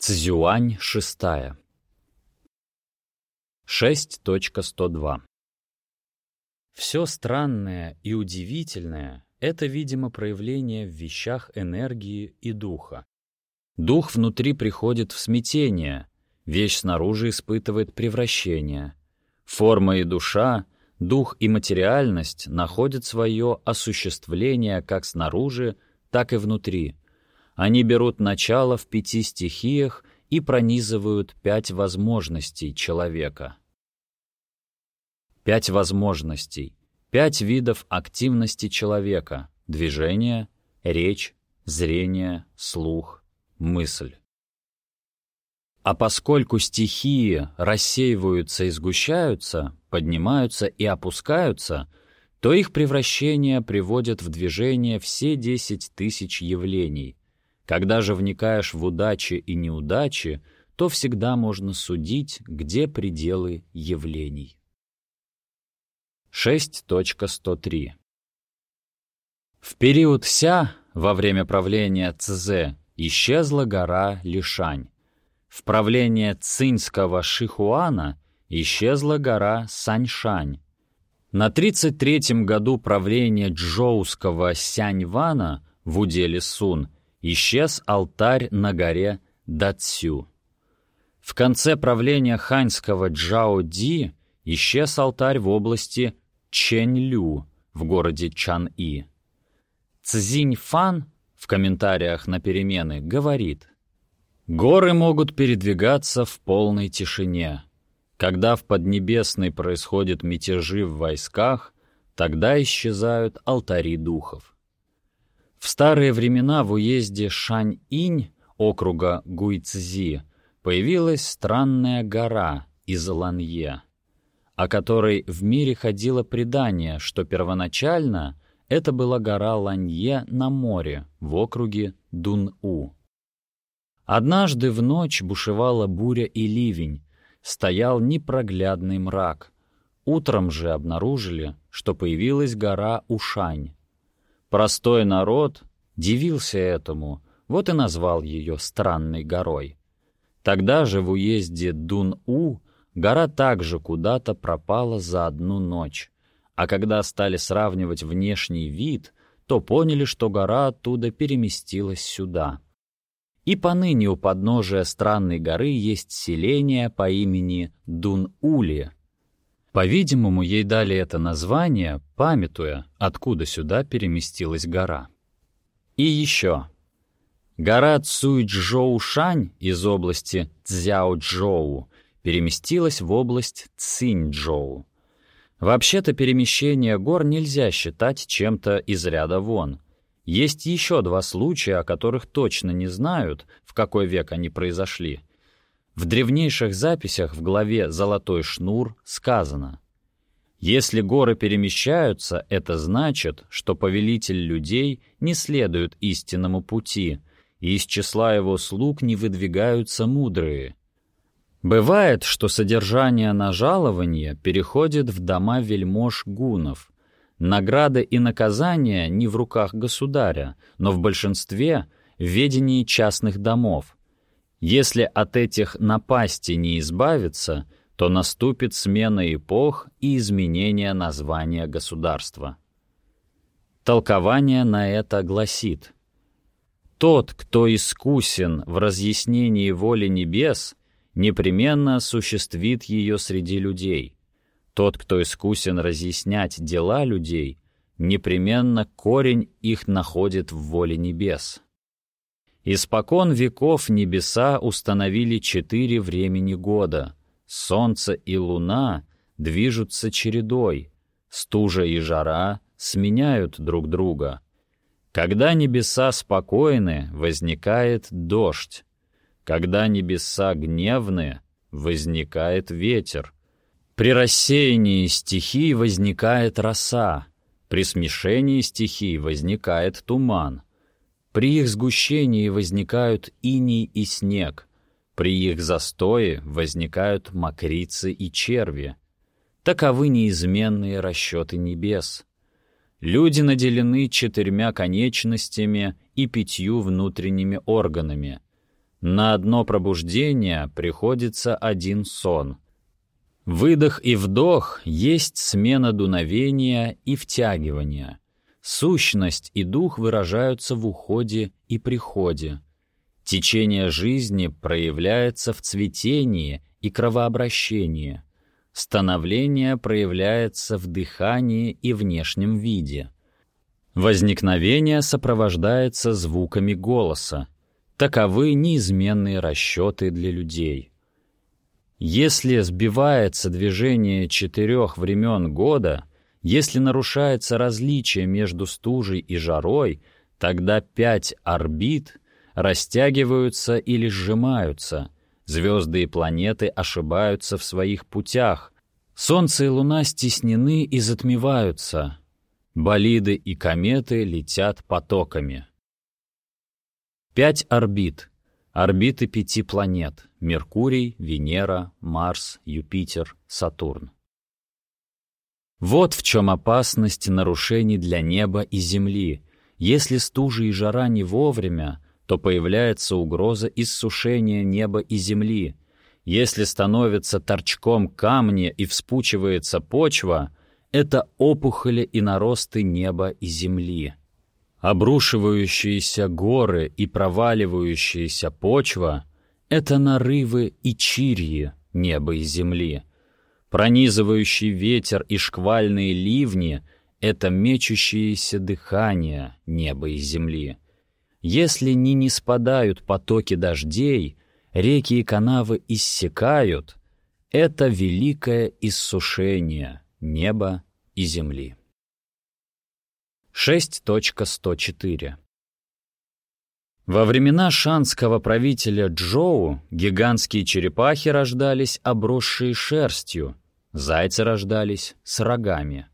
Цзюань шестая. 6.102 Все странное и удивительное — это, видимо, проявление в вещах энергии и духа. Дух внутри приходит в смятение, вещь снаружи испытывает превращение. Форма и душа, дух и материальность находят свое осуществление как снаружи, так и внутри — они берут начало в пяти стихиях и пронизывают пять возможностей человека. Пять возможностей, пять видов активности человека — движение, речь, зрение, слух, мысль. А поскольку стихии рассеиваются и сгущаются, поднимаются и опускаются, то их превращение приводит в движение все десять тысяч явлений, когда же вникаешь в удачи и неудачи, то всегда можно судить, где пределы явлений. 6.103 В период Ся, во время правления Цзэ, исчезла гора Лишань. В правление цинского Шихуана исчезла гора Саньшань. На 33-м году правления джоуского Сяньвана в уделе Сун – исчез алтарь на горе Дацю. В конце правления ханьского Джао-Ди исчез алтарь в области Чэнь-Лю в городе Чан-И. Цзинь-Фан в комментариях на перемены говорит, «Горы могут передвигаться в полной тишине. Когда в Поднебесной происходят мятежи в войсках, тогда исчезают алтари духов». В старые времена в уезде Шань-Инь округа Гуйцзи появилась странная гора из Ланье, о которой в мире ходило предание, что первоначально это была гора Ланье на море в округе Дун-У. Однажды в ночь бушевала буря и ливень, стоял непроглядный мрак. Утром же обнаружили, что появилась гора Ушань, Простой народ дивился этому, вот и назвал ее «странной горой». Тогда же в уезде Дун-У гора также куда-то пропала за одну ночь, а когда стали сравнивать внешний вид, то поняли, что гора оттуда переместилась сюда. И поныне у подножия странной горы есть селение по имени Дун-Ули, по-видимому, ей дали это название, памятуя, откуда сюда переместилась гора. И еще. Гора Цуйчжоушань из области Цзяоджоу переместилась в область Циньчжоу. Вообще-то перемещение гор нельзя считать чем-то из ряда вон. Есть еще два случая, о которых точно не знают, в какой век они произошли — в древнейших записях в главе «Золотой шнур» сказано «Если горы перемещаются, это значит, что повелитель людей не следует истинному пути, и из числа его слуг не выдвигаются мудрые». Бывает, что содержание на жалование переходит в дома вельмож гунов. Награды и наказания не в руках государя, но в большинстве — в ведении частных домов — если от этих напастей не избавиться, то наступит смена эпох и изменение названия государства. Толкование на это гласит «Тот, кто искусен в разъяснении воли небес, непременно осуществит ее среди людей. Тот, кто искусен разъяснять дела людей, непременно корень их находит в воле небес». Испокон веков небеса установили четыре времени года. Солнце и луна движутся чередой, стужа и жара сменяют друг друга. Когда небеса спокойны, возникает дождь. Когда небеса гневны, возникает ветер. При рассеянии стихий возникает роса, при смешении стихий возникает туман. При их сгущении возникают иней и снег, при их застое возникают мокрицы и черви. Таковы неизменные расчеты небес. Люди наделены четырьмя конечностями и пятью внутренними органами. На одно пробуждение приходится один сон. Выдох и вдох есть смена дуновения и втягивания. Сущность и дух выражаются в уходе и приходе. Течение жизни проявляется в цветении и кровообращении. Становление проявляется в дыхании и внешнем виде. Возникновение сопровождается звуками голоса, Таковы неизменные расчеты для людей. Если сбивается движение четырех времен года, если нарушается различие между стужей и жарой, тогда пять орбит растягиваются или сжимаются, звезды и планеты ошибаются в своих путях, Солнце и Луна стеснены и затмеваются, болиды и кометы летят потоками. Пять орбит. Орбиты пяти планет — Меркурий, Венера, Марс, Юпитер, Сатурн. Вот в чем опасность нарушений для неба и Земли. Если стужи и жара не вовремя, то появляется угроза иссушения неба и Земли. Если становится торчком камни и вспучивается почва, это опухоли и наросты неба и Земли. Обрушивающиеся горы и проваливающаяся почва — это нарывы и чирьи неба и земли. Пронизывающий ветер и шквальные ливни — это мечущееся дыхание неба и земли. Если не не спадают потоки дождей, реки и канавы иссякают, это великое иссушение неба и земли. 6.104 Во времена шанского правителя Джоу гигантские черепахи рождались обросшие шерстью, зайцы рождались с рогами.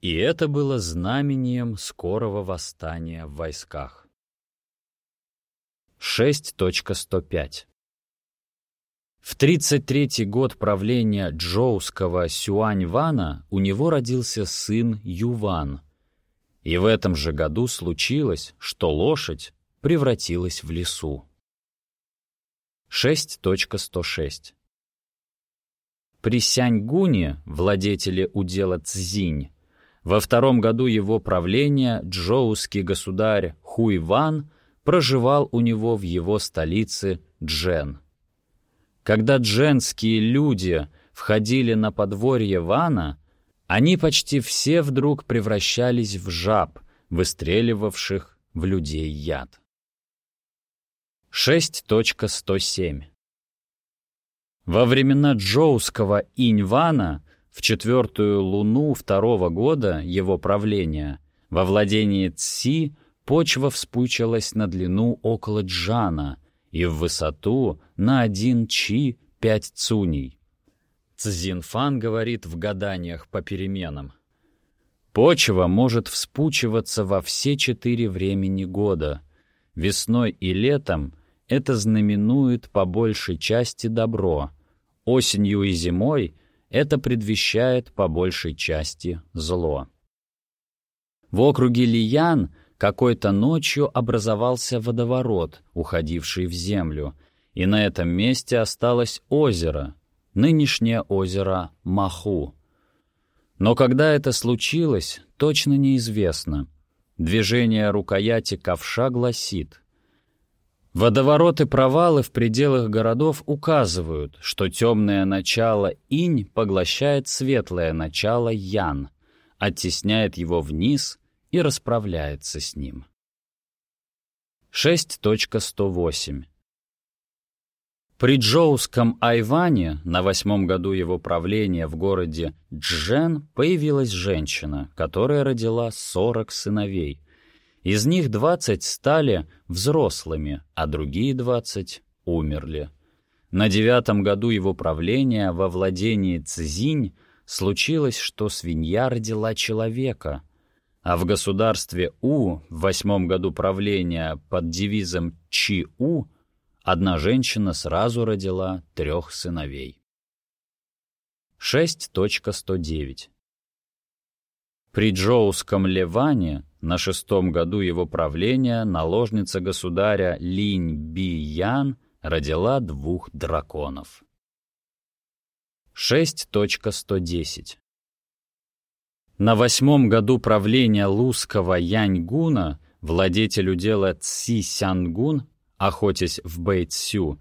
И это было знамением скорого восстания в войсках. 6.105 В 33 год правления джоуского Сюань-Вана у него родился сын Юван — и в этом же году случилось, что лошадь превратилась в лесу. 6.106 При Сяньгуне, владетеле удела Цзинь, во втором году его правления джоуский государь Хуйван проживал у него в его столице Джен. Когда дженские люди входили на подворье Вана, они почти все вдруг превращались в жаб, выстреливавших в людей яд. 6.107 Во времена Джоуского Иньвана в четвертую луну второго года его правления во владении Цси почва вспучилась на длину около Джана и в высоту на один чи пять цуней. Цзинфан говорит в гаданиях по переменам. Почва может вспучиваться во все четыре времени года. Весной и летом это знаменует по большей части добро. Осенью и зимой это предвещает по большей части зло. В округе Лиян какой-то ночью образовался водоворот, уходивший в землю, и на этом месте осталось озеро, нынешнее озеро Маху. Но когда это случилось, точно неизвестно. Движение рукояти ковша гласит Водовороты провалы в пределах городов указывают, что темное начало инь поглощает светлое начало ян, оттесняет его вниз и расправляется с ним. 6.108 при Джоуском Айване на восьмом году его правления в городе Джен появилась женщина, которая родила 40 сыновей. Из них 20 стали взрослыми, а другие 20 умерли. На девятом году его правления во владении Цзинь случилось, что свинья родила человека, а в государстве У в восьмом году правления под девизом Чи-У — Одна женщина сразу родила трех сыновей. 6.109 При Джоуском Ливане на шестом году его правления наложница государя Линь Би Ян родила двух драконов. 6.110 На восьмом году правления лузского Яньгуна владетель удела Цси Сянгун, охотясь в Бэйцю,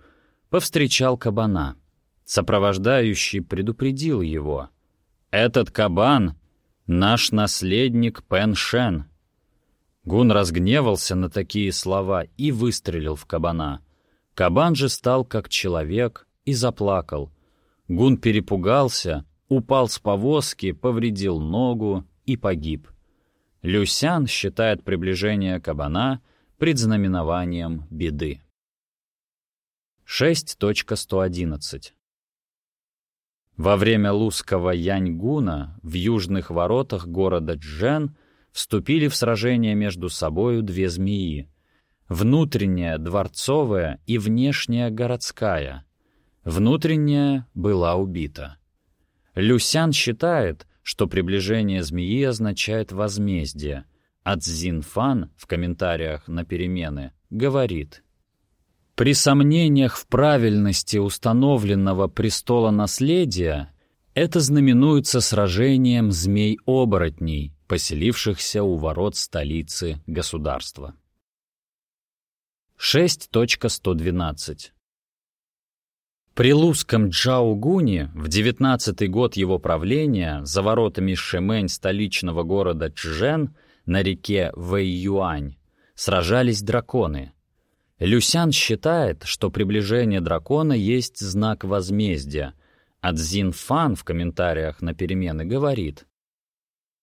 повстречал кабана. Сопровождающий предупредил его. «Этот кабан — наш наследник Пен Шен». Гун разгневался на такие слова и выстрелил в кабана. Кабан же стал как человек и заплакал. Гун перепугался, упал с повозки, повредил ногу и погиб. Люсян считает приближение кабана предзнаменованием беды. 6.111 Во время Лузского Яньгуна в южных воротах города Джен вступили в сражение между собою две змеи — внутренняя дворцовая и внешняя городская. Внутренняя была убита. Люсян считает, что приближение змеи означает возмездие, а Цзинфан в комментариях на перемены говорит — при сомнениях в правильности установленного престола наследия это знаменуется сражением змей-оборотней, поселившихся у ворот столицы государства. 6.112 при Лузском Джаугуне в девятнадцатый год его правления за воротами Шемэнь столичного города Чжэн на реке Вэйюань сражались драконы. Люсян считает, что приближение дракона есть знак возмездия, а Цзин Фан в комментариях на перемены говорит,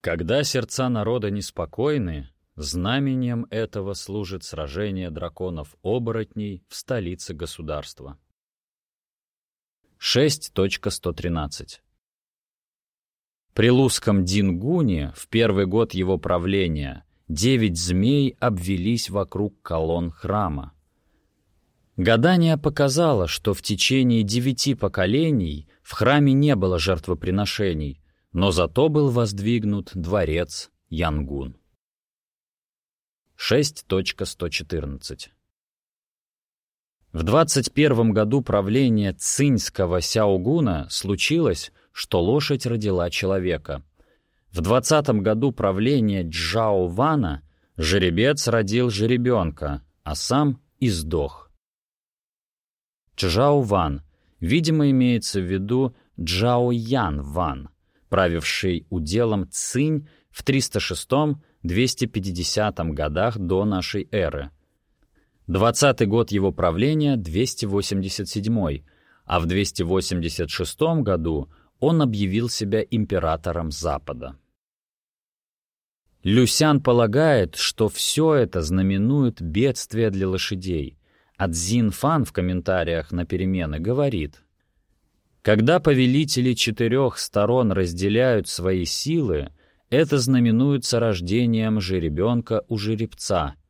«Когда сердца народа неспокойны, знаменем этого служит сражение драконов-оборотней в столице государства». 6.113. При Лузском Дингуне в первый год его правления девять змей обвелись вокруг колонн храма. Гадание показало, что в течение девяти поколений в храме не было жертвоприношений, но зато был воздвигнут дворец Янгун. 6.114 в 21 году правления цинского сяогуна случилось, что лошадь родила человека. В 20 году правления Джао жеребец родил жеребенка, а сам издох. Чжао Ван, видимо, имеется в виду Джао Ян Ван, правивший уделом Цинь в 306-250 годах до нашей эры – Двадцатый год его правления — 287 а в 286 году он объявил себя императором Запада. Люсян полагает, что все это знаменует бедствие для лошадей, а Цзин Фан в комментариях на перемены говорит, «Когда повелители четырех сторон разделяют свои силы, это знаменуется рождением жеребенка у жеребца —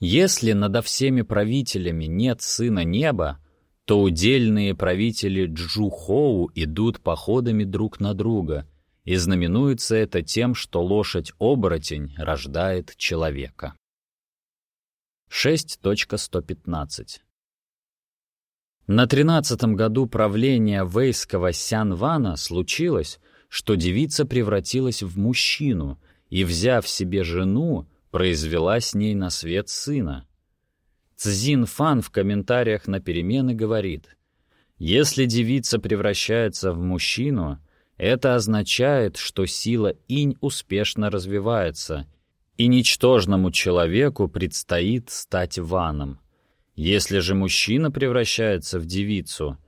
если надо всеми правителями нет сына неба, то удельные правители Джухоу идут походами друг на друга, и знаменуется это тем, что лошадь-оборотень рождает человека. 6.115 На тринадцатом году правления вейского Сянвана случилось, что девица превратилась в мужчину и, взяв себе жену, произвела с ней на свет сына. Цзин Фан в комментариях на перемены говорит, «Если девица превращается в мужчину, это означает, что сила инь успешно развивается, и ничтожному человеку предстоит стать ваном. Если же мужчина превращается в девицу,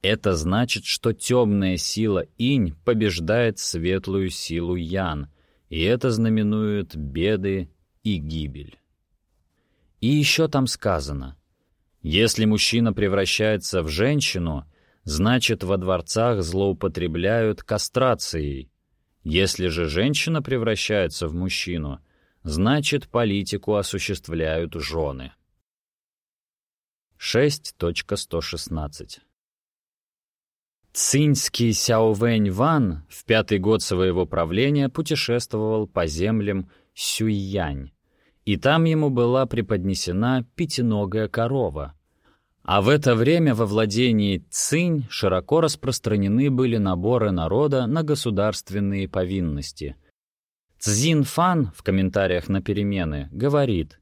это значит, что темная сила инь побеждает светлую силу ян, и это знаменует беды и гибель. И еще там сказано, если мужчина превращается в женщину, значит во дворцах злоупотребляют кастрацией. Если же женщина превращается в мужчину, значит политику осуществляют жены. 6.116 Цинский Сяовэнь Ван в пятый год своего правления путешествовал по землям Сюйянь, и там ему была преподнесена пятиногая корова. А в это время во владении Цинь широко распространены были наборы народа на государственные повинности. Цзин Фан в комментариях на перемены говорит,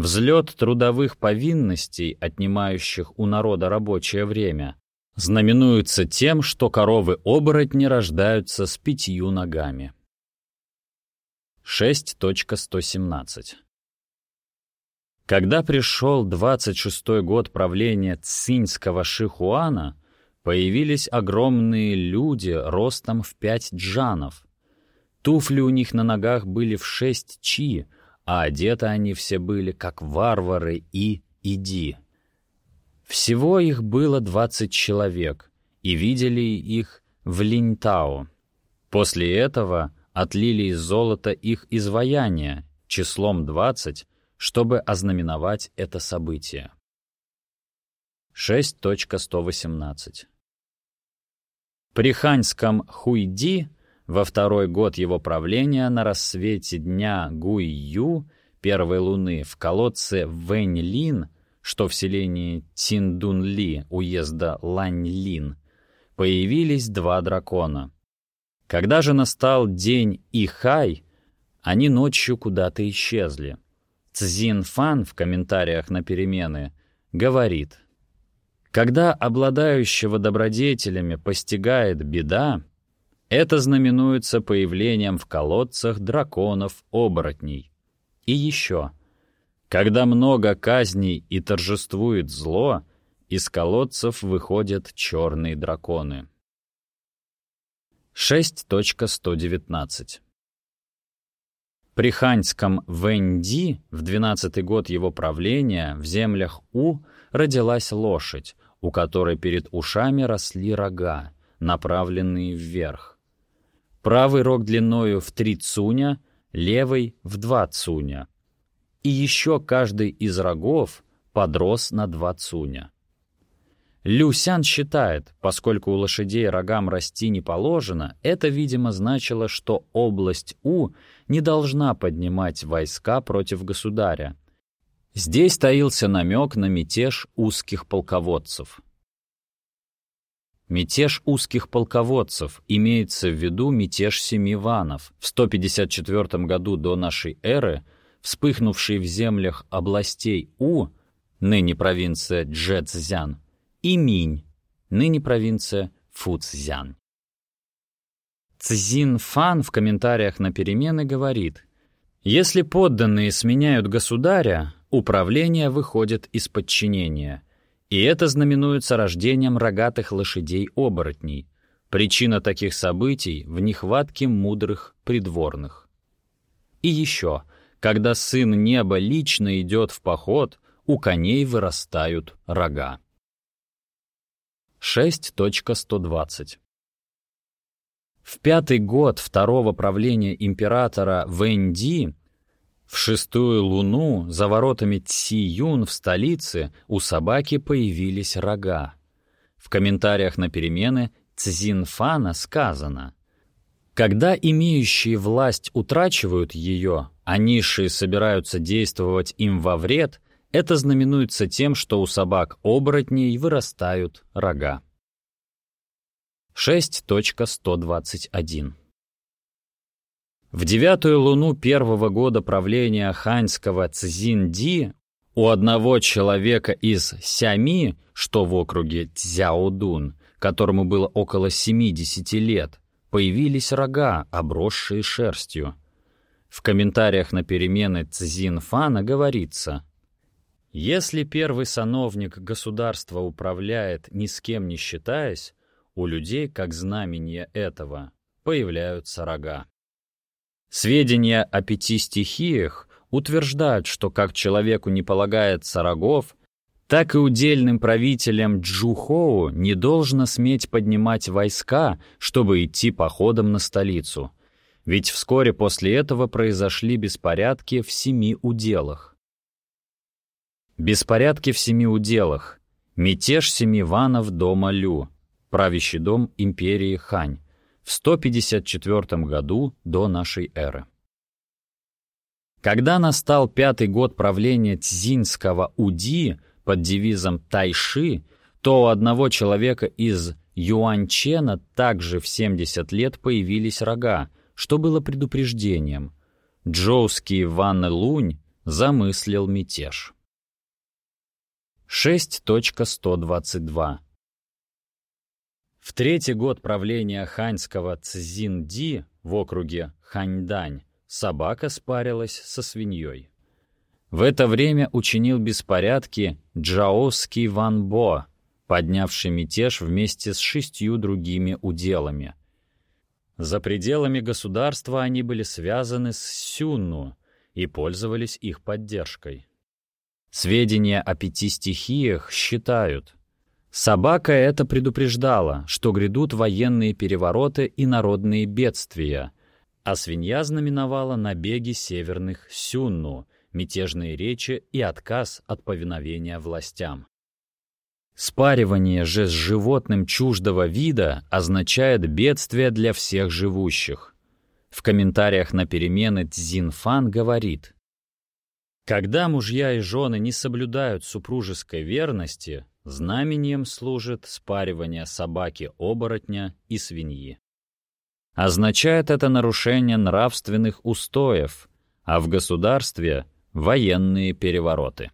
«Взлет трудовых повинностей, отнимающих у народа рабочее время, знаменуется тем, что коровы-оборотни рождаются с пятью ногами». 6.117 когда пришел 26-й год правления Цинского Шихуана, появились огромные люди ростом в пять джанов. Туфли у них на ногах были в шесть чи, а одеты они все были как варвары и иди. Всего их было двадцать человек, и видели их в Линтао. После этого отлили из золота их изваяния, числом двадцать, чтобы ознаменовать это событие. 6.118 При ханьском Хуйди во второй год его правления на рассвете дня Гуй-Ю, первой луны, в колодце Вэнь-Лин, что в селении Тиндун-Ли, уезда Лань-Лин, появились два дракона. Когда же настал день Ихай, они ночью куда-то исчезли. Цзин Фан в комментариях на перемены говорит, «Когда обладающего добродетелями постигает беда, это знаменуется появлением в колодцах драконов-оборотней. И еще, когда много казней и торжествует зло, из колодцев выходят черные драконы». 6.119 при ханьском Вэньди в двенадцатый год его правления в землях У родилась лошадь, у которой перед ушами росли рога, направленные вверх. Правый рог длиною в три цуня, левый — в два цуня. И еще каждый из рогов подрос на два цуня. Люсян считает, поскольку у лошадей рогам расти не положено, это, видимо, значило, что область У не должна поднимать войска против государя. Здесь таился намек на мятеж узких полководцев. Мятеж узких полководцев. Имеется в виду мятеж семи ванов. В 154 году до нашей эры, вспыхнувший в землях областей У, ныне провинция Джэцзян, и Минь, ныне провинция Фуцзян. Цзин Фан в комментариях на перемены говорит, «Если подданные сменяют государя, управление выходит из подчинения, и это знаменуется рождением рогатых лошадей-оборотней. Причина таких событий в нехватке мудрых придворных. И еще, когда сын неба лично идет в поход, у коней вырастают рога. 6.120. В пятый год второго правления императора Вэнди в шестую луну за воротами Ци-Юн в столице у собаки появились рога. В комментариях на перемены Цзинфана сказано «Когда имеющие власть утрачивают ее, а низшие собираются действовать им во вред, это знаменуется тем, что у собак-оборотней вырастают рога. 6.121 В девятую луну первого года правления ханьского Цзинди у одного человека из Сями, что в округе Цзяодун, которому было около 70 лет, появились рога, обросшие шерстью. В комментариях на перемены Цзинфана говорится — если первый сановник государства управляет ни с кем не считаясь, у людей, как знамение этого, появляются рога. Сведения о пяти стихиях утверждают, что как человеку не полагается рогов, так и удельным правителям Джухоу не должно сметь поднимать войска, чтобы идти походом на столицу. Ведь вскоре после этого произошли беспорядки в семи уделах. Беспорядки в семи уделах. Мятеж семи ванов дома Лю. Правящий дом империи Хань. В 154 году до нашей эры. Когда настал пятый год правления Цзинского Уди, под девизом «Тайши», то у одного человека из Юаньчена также в 70 лет появились рога, что было предупреждением. Джоуский Ван Лунь замыслил мятеж. 6.122 В третий год правления ханьского Цзинди в округе Ханьдань собака спарилась со свиньей. В это время учинил беспорядки Джаоский Ван Бо, поднявший мятеж вместе с шестью другими уделами. За пределами государства они были связаны с Сюнну и пользовались их поддержкой. Сведения о пяти стихиях считают. Собака это предупреждала, что грядут военные перевороты и народные бедствия, а свинья знаменовала набеги северных Сюнну, мятежные речи и отказ от повиновения властям. Спаривание же с животным чуждого вида означает бедствие для всех живущих. В комментариях на перемены Цзинфан говорит, «Когда мужья и жены не соблюдают супружеской верности, знамением служит спаривание собаки-оборотня и свиньи. Означает это нарушение нравственных устоев, а в государстве — военные перевороты.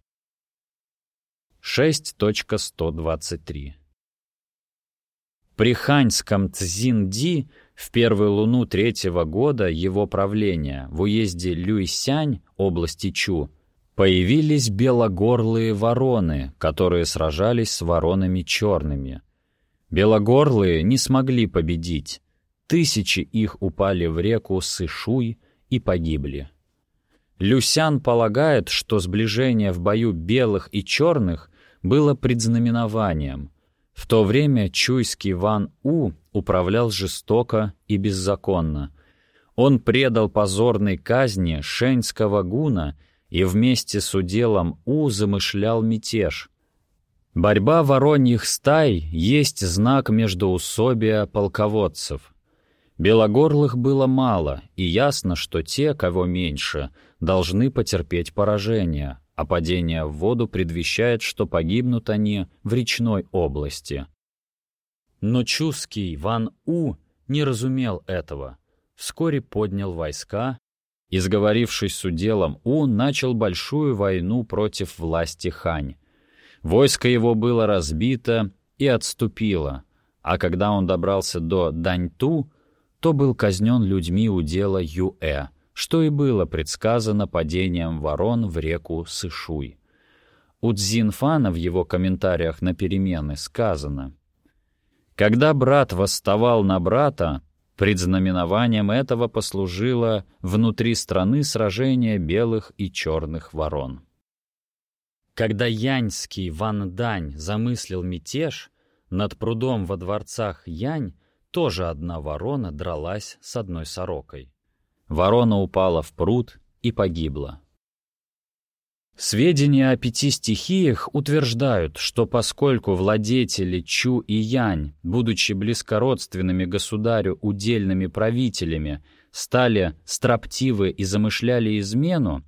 6.123 При ханьском Цзинди в первую луну третьего года его правления в уезде Люйсянь, области Чу, появились белогорлые вороны, которые сражались с воронами черными. Белогорлые не смогли победить. Тысячи их упали в реку Сышуй и погибли. Люсян полагает, что сближение в бою белых и черных было предзнаменованием. В то время чуйский Ван У управлял жестоко и беззаконно. Он предал позорной казни шеньского гуна и вместе с уделом У замышлял мятеж. Борьба вороньих стай есть знак междоусобия полководцев. Белогорлых было мало, и ясно, что те, кого меньше, должны потерпеть поражение, а падение в воду предвещает, что погибнут они в речной области. Но Чуский Ван У не разумел этого. Вскоре поднял войска и, сговорившись с уделом У, начал большую войну против власти Хань. Войско его было разбито и отступило, а когда он добрался до Даньту, то был казнен людьми удела Юэ — что и было предсказано падением ворон в реку Сышуй. У Цзинфана в его комментариях на перемены сказано «Когда брат восставал на брата, предзнаменованием этого послужило внутри страны сражение белых и черных ворон». Когда яньский Ван Дань замыслил мятеж, над прудом во дворцах Янь тоже одна ворона дралась с одной сорокой. Ворона упала в пруд и погибла. Сведения о пяти стихиях утверждают, что поскольку владетели Чу и Янь, будучи близкородственными государю удельными правителями, стали строптивы и замышляли измену,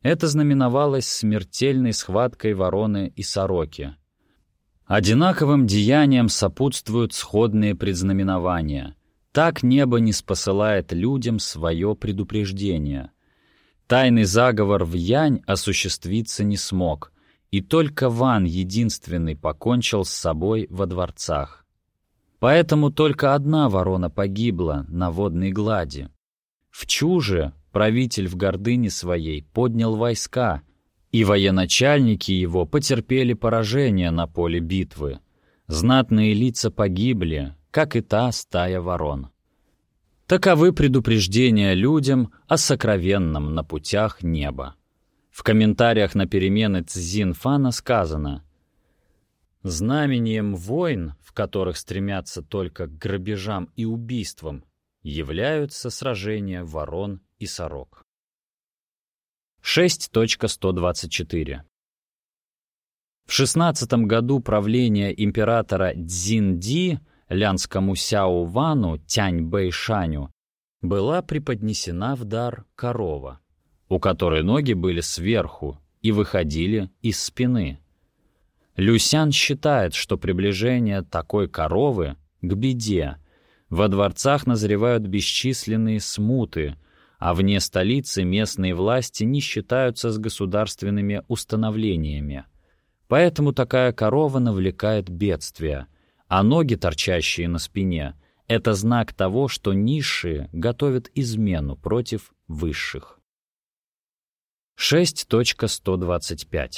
это знаменовалось смертельной схваткой вороны и сороки. Одинаковым деяниям сопутствуют сходные предзнаменования — так небо не спосылает людям свое предупреждение. Тайный заговор в Янь осуществиться не смог, и только Ван единственный покончил с собой во дворцах. Поэтому только одна ворона погибла на водной глади. В Чуже правитель в гордыне своей поднял войска, и военачальники его потерпели поражение на поле битвы. Знатные лица погибли, как и та стая ворон. Таковы предупреждения людям о сокровенном на путях неба. В комментариях на перемены Цзинфана сказано «Знамением войн, в которых стремятся только к грабежам и убийствам, являются сражения ворон и сорок». 6.124 В 16 году правления императора Цзинди – лянскому Сяо Вану Тянь Бэйшаню была преподнесена в дар корова, у которой ноги были сверху и выходили из спины. Люсян считает, что приближение такой коровы к беде. Во дворцах назревают бесчисленные смуты, а вне столицы местные власти не считаются с государственными установлениями. Поэтому такая корова навлекает бедствия, а ноги, торчащие на спине, — это знак того, что низшие готовят измену против высших. 6.125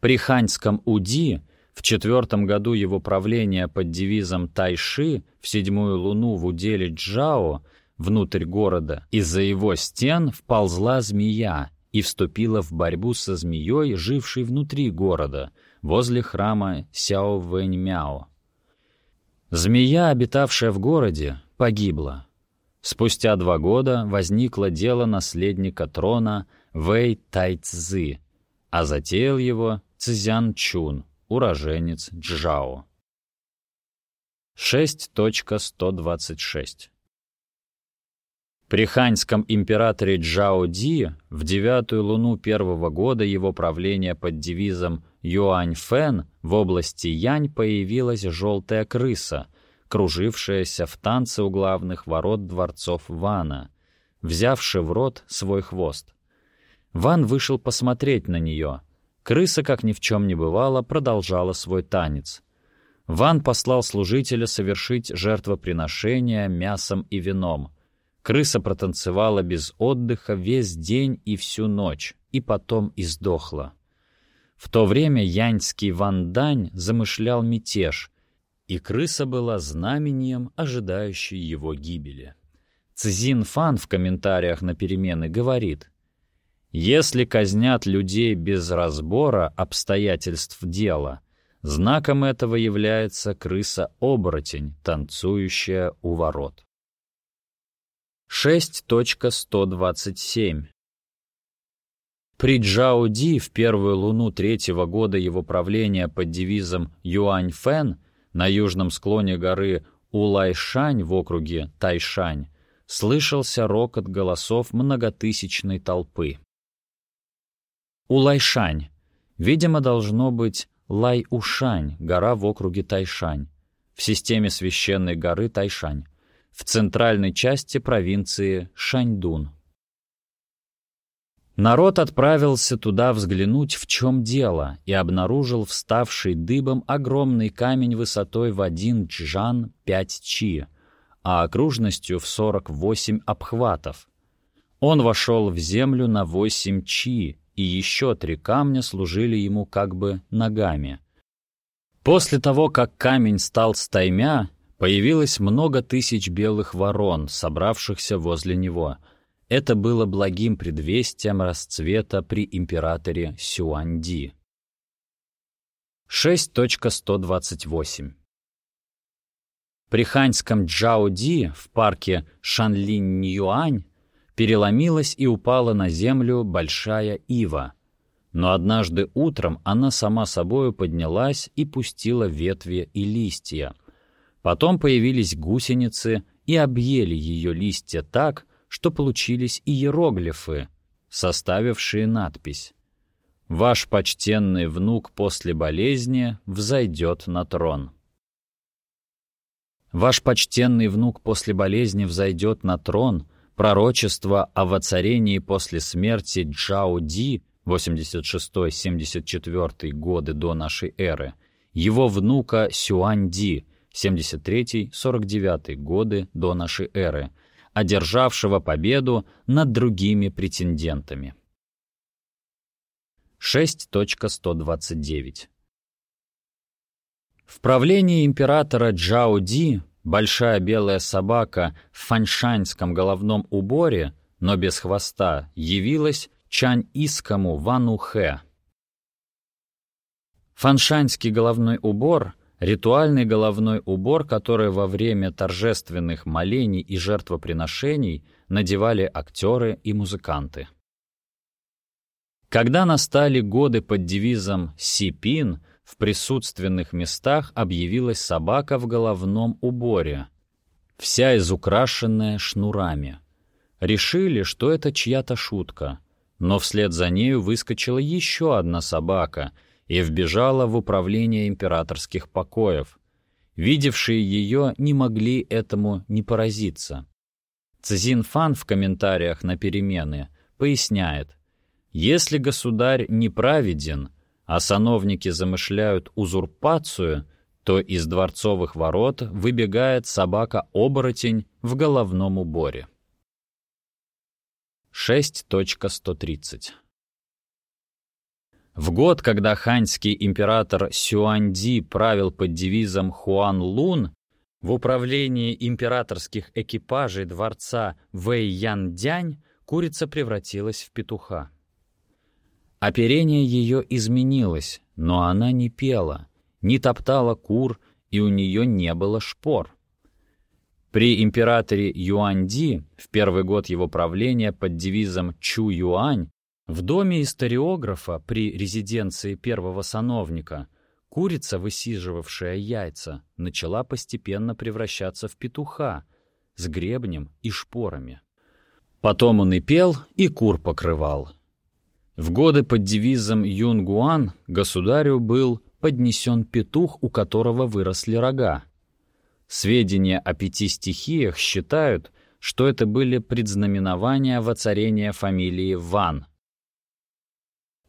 При ханьском Уди в четвертом году его правления под девизом Тайши в седьмую луну в уделе Джао внутрь города из-за его стен вползла змея и вступила в борьбу со змеей, жившей внутри города, возле храма Сяо Вэнь-Мяо. Змея, обитавшая в городе, погибла. Спустя два года возникло дело наследника трона Вэй Тайцзы, а затеял его Цзян Чун, уроженец Джао. 6.126 При ханьском императоре Джао Ди в девятую луну первого года его правления под девизом Юань Фэн в области Янь появилась желтая крыса — кружившаяся в танце у главных ворот дворцов Вана, взявши в рот свой хвост. Ван вышел посмотреть на нее. Крыса, как ни в чем не бывало, продолжала свой танец. Ван послал служителя совершить жертвоприношение мясом и вином. Крыса протанцевала без отдыха весь день и всю ночь, и потом издохла. В то время яньский Ван Дань замышлял мятеж — и крыса была знамением, ожидающей его гибели. Цзин Фан в комментариях на перемены говорит, «Если казнят людей без разбора обстоятельств дела, знаком этого является крыса-оборотень, танцующая у ворот». 6.127 При Джао Ди в первую луну третьего года его правления под девизом «Юань Фэн» На южном склоне горы Улайшань в округе Тайшань слышался рокот голосов многотысячной толпы. Улайшань. Видимо, должно быть Лайушань, гора в округе Тайшань, в системе священной горы Тайшань, в центральной части провинции Шаньдун. Народ отправился туда взглянуть, в чем дело, и обнаружил вставший дыбом огромный камень высотой в один джан пять чи, а окружностью в сорок восемь обхватов. Он вошел в землю на восемь чи, и еще три камня служили ему как бы ногами. После того, как камень стал стаймя, появилось много тысяч белых ворон, собравшихся возле него — это было благим предвестием расцвета при императоре Сюанди. 6.128 При ханьском Джаоди в парке Шанлинь-Юань переломилась и упала на землю большая ива. Но однажды утром она сама собою поднялась и пустила ветви и листья. Потом появились гусеницы и объели ее листья так, что получились иероглифы, составившие надпись «Ваш почтенный внук после болезни взойдет на трон». «Ваш почтенный внук после болезни взойдет на трон» пророчество о воцарении после смерти Джао Ди 86-74 годы до нашей эры, его внука Сюань Ди 73-49 годы до нашей эры — одержавшего победу над другими претендентами. 6.129 В правлении императора Джао Ди большая белая собака в фаншаньском головном уборе, но без хвоста, явилась Чань-Искому Вану Хэ. Фаншаньский головной убор Ритуальный головной убор, который во время торжественных молений и жертвоприношений надевали актеры и музыканты. Когда настали годы под девизом «Сипин», в присутственных местах объявилась собака в головном уборе, вся изукрашенная шнурами. Решили, что это чья-то шутка, но вслед за нею выскочила еще одна собака — и вбежала в управление императорских покоев. Видевшие ее не могли этому не поразиться. Цзинфан в комментариях на перемены поясняет, если государь неправеден, а сановники замышляют узурпацию, то из дворцовых ворот выбегает собака-оборотень в головном уборе. 6.130 В год, когда ханьский император Сюаньди правил под девизом Хуан Лун, в управлении императорских экипажей дворца Вэйян-Дянь курица превратилась в петуха. Оперение ее изменилось, но она не пела, не топтала кур, и у нее не было шпор. При императоре Юаньди в первый год его правления под девизом Чу Юань в доме историографа при резиденции первого сановника курица, высиживавшая яйца, начала постепенно превращаться в петуха с гребнем и шпорами. Потом он и пел, и кур покрывал — в годы под девизом Юнгуан государю был поднесен петух, у которого выросли рога. Сведения о пяти стихиях считают, что это были предзнаменования воцарения фамилии Ван.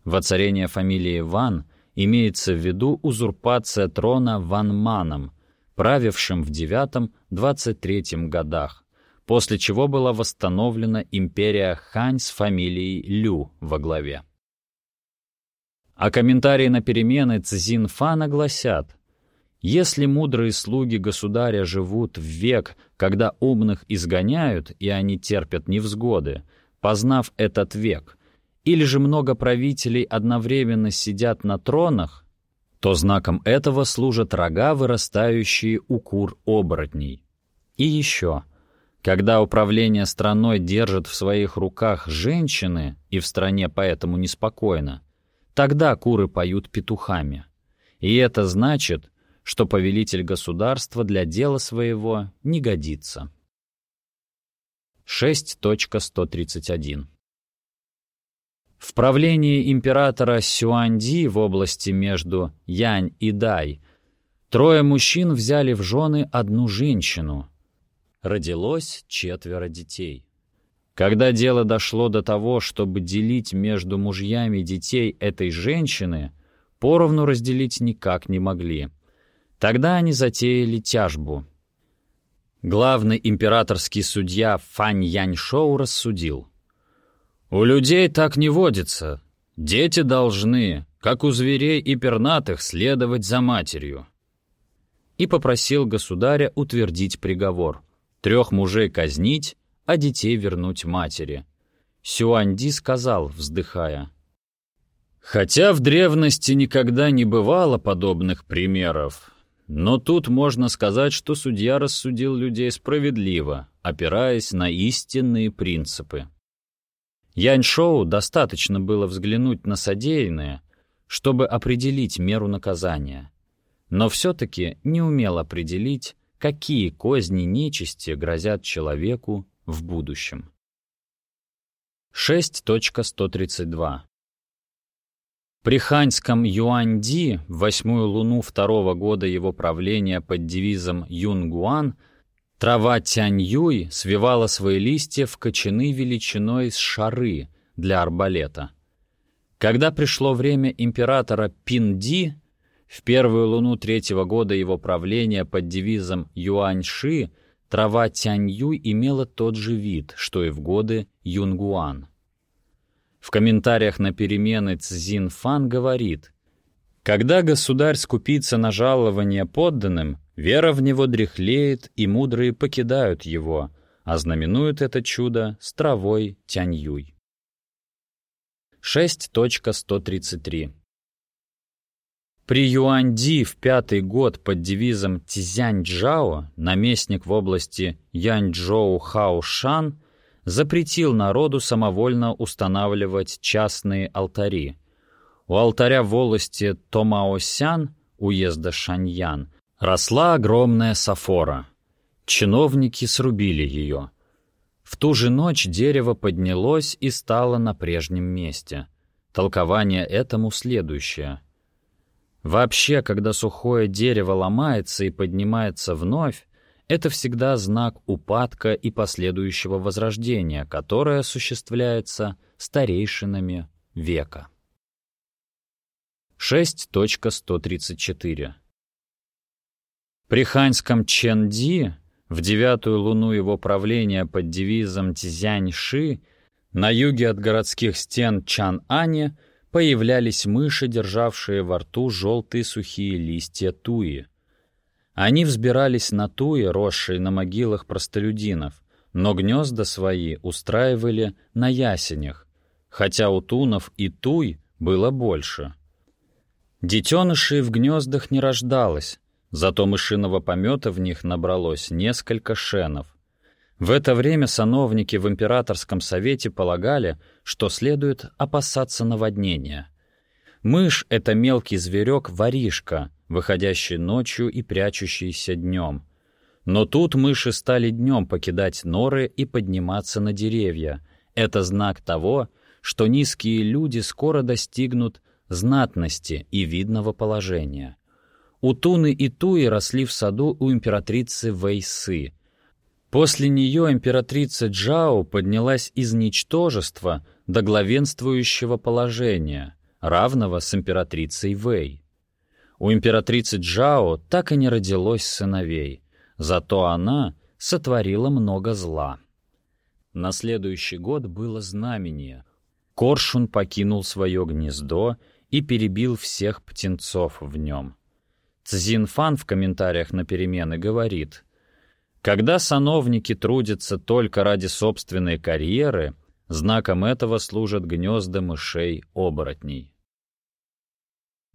Воцарение фамилии Ван имеется в виду узурпация трона Ванманом, правившим в IX-23 годах, после чего была восстановлена империя Хань с фамилией Лю во главе. А комментарии на перемены Цзинфана гласят, если мудрые слуги государя живут в век, когда умных изгоняют, и они терпят невзгоды, познав этот век, или же много правителей одновременно сидят на тронах, то знаком этого служат рога, вырастающие у кур оборотней. И еще — когда управление страной держат в своих руках женщины, и в стране поэтому неспокойно, тогда куры поют петухами. И это значит, что повелитель государства для дела своего не годится. 6.131 В правлении императора Сюанди в области между Янь и Дай трое мужчин взяли в жены одну женщину — родилось четверо детей. Когда дело дошло до того, чтобы делить между мужьями детей этой женщины, поровну разделить никак не могли. Тогда они затеяли тяжбу. Главный императорский судья Фань Яньшоу рассудил. «У людей так не водится. Дети должны, как у зверей и пернатых, следовать за матерью». И попросил государя утвердить приговор — трех мужей казнить, а детей вернуть матери. Сюанди сказал, вздыхая. Хотя в древности никогда не бывало подобных примеров, но тут можно сказать, что судья рассудил людей справедливо, опираясь на истинные принципы. Яньшоу достаточно было взглянуть на содеянное, чтобы определить меру наказания, но все-таки не умел определить, какие козни нечисти грозят человеку в будущем. 6.132 При ханьском Юаньди, в восьмую луну второго года его правления под девизом Юнгуан, трава Тяньюй свивала свои листья в кочаны величиной с шары для арбалета. Когда пришло время императора Пинди, в первую луну третьего года его правления под девизом Юаньши трава Тяньюй имела тот же вид, что и в годы Юнгуан. В комментариях на перемены Цзин Фан говорит, «Когда государь скупится на жалование подданным, вера в него дряхлеет, и мудрые покидают его, а знаменует это чудо с травой Тяньюй». 6.133 при Юаньди в пятый год под девизом Цзяньчжао наместник в области Яньчжоу Хаошан запретил народу самовольно устанавливать частные алтари. У алтаря волости Томаосян, уезда Шаньян, росла огромная сафора. Чиновники срубили ее. В ту же ночь дерево поднялось и стало на прежнем месте. Толкование этому следующее — Вообще, когда сухое дерево ломается и поднимается вновь, это всегда знак упадка и последующего возрождения, которое осуществляется старейшинами века. 6.134 При ханьском Ченди, в девятую луну его правления под девизом Цзяньши, на юге от городских стен Чан-Ани появлялись мыши, державшие во рту желтые сухие листья туи. Они взбирались на туи, росшие на могилах простолюдинов, но гнезда свои устраивали на ясенях, хотя у тунов и туй было больше. Детенышей в гнездах не рождалось, зато мышиного помета в них набралось несколько шенов. В это время сановники в императорском совете полагали, что следует опасаться наводнения. Мышь — это мелкий зверек-воришка, выходящий ночью и прячущийся днем. Но тут мыши стали днем покидать норы и подниматься на деревья. Это знак того, что низкие люди скоро достигнут знатности и видного положения. Утуны и туи росли в саду у императрицы Вэйсы. После нее императрица Джао поднялась из ничтожества до главенствующего положения, равного с императрицей Вэй. У императрицы Джао так и не родилось сыновей, зато она сотворила много зла. На следующий год было знамение. Коршун покинул свое гнездо и перебил всех птенцов в нем. Цзинфан в комментариях на перемены говорит, «Когда сановники трудятся только ради собственной карьеры, знаком этого служат гнезда мышей-оборотней».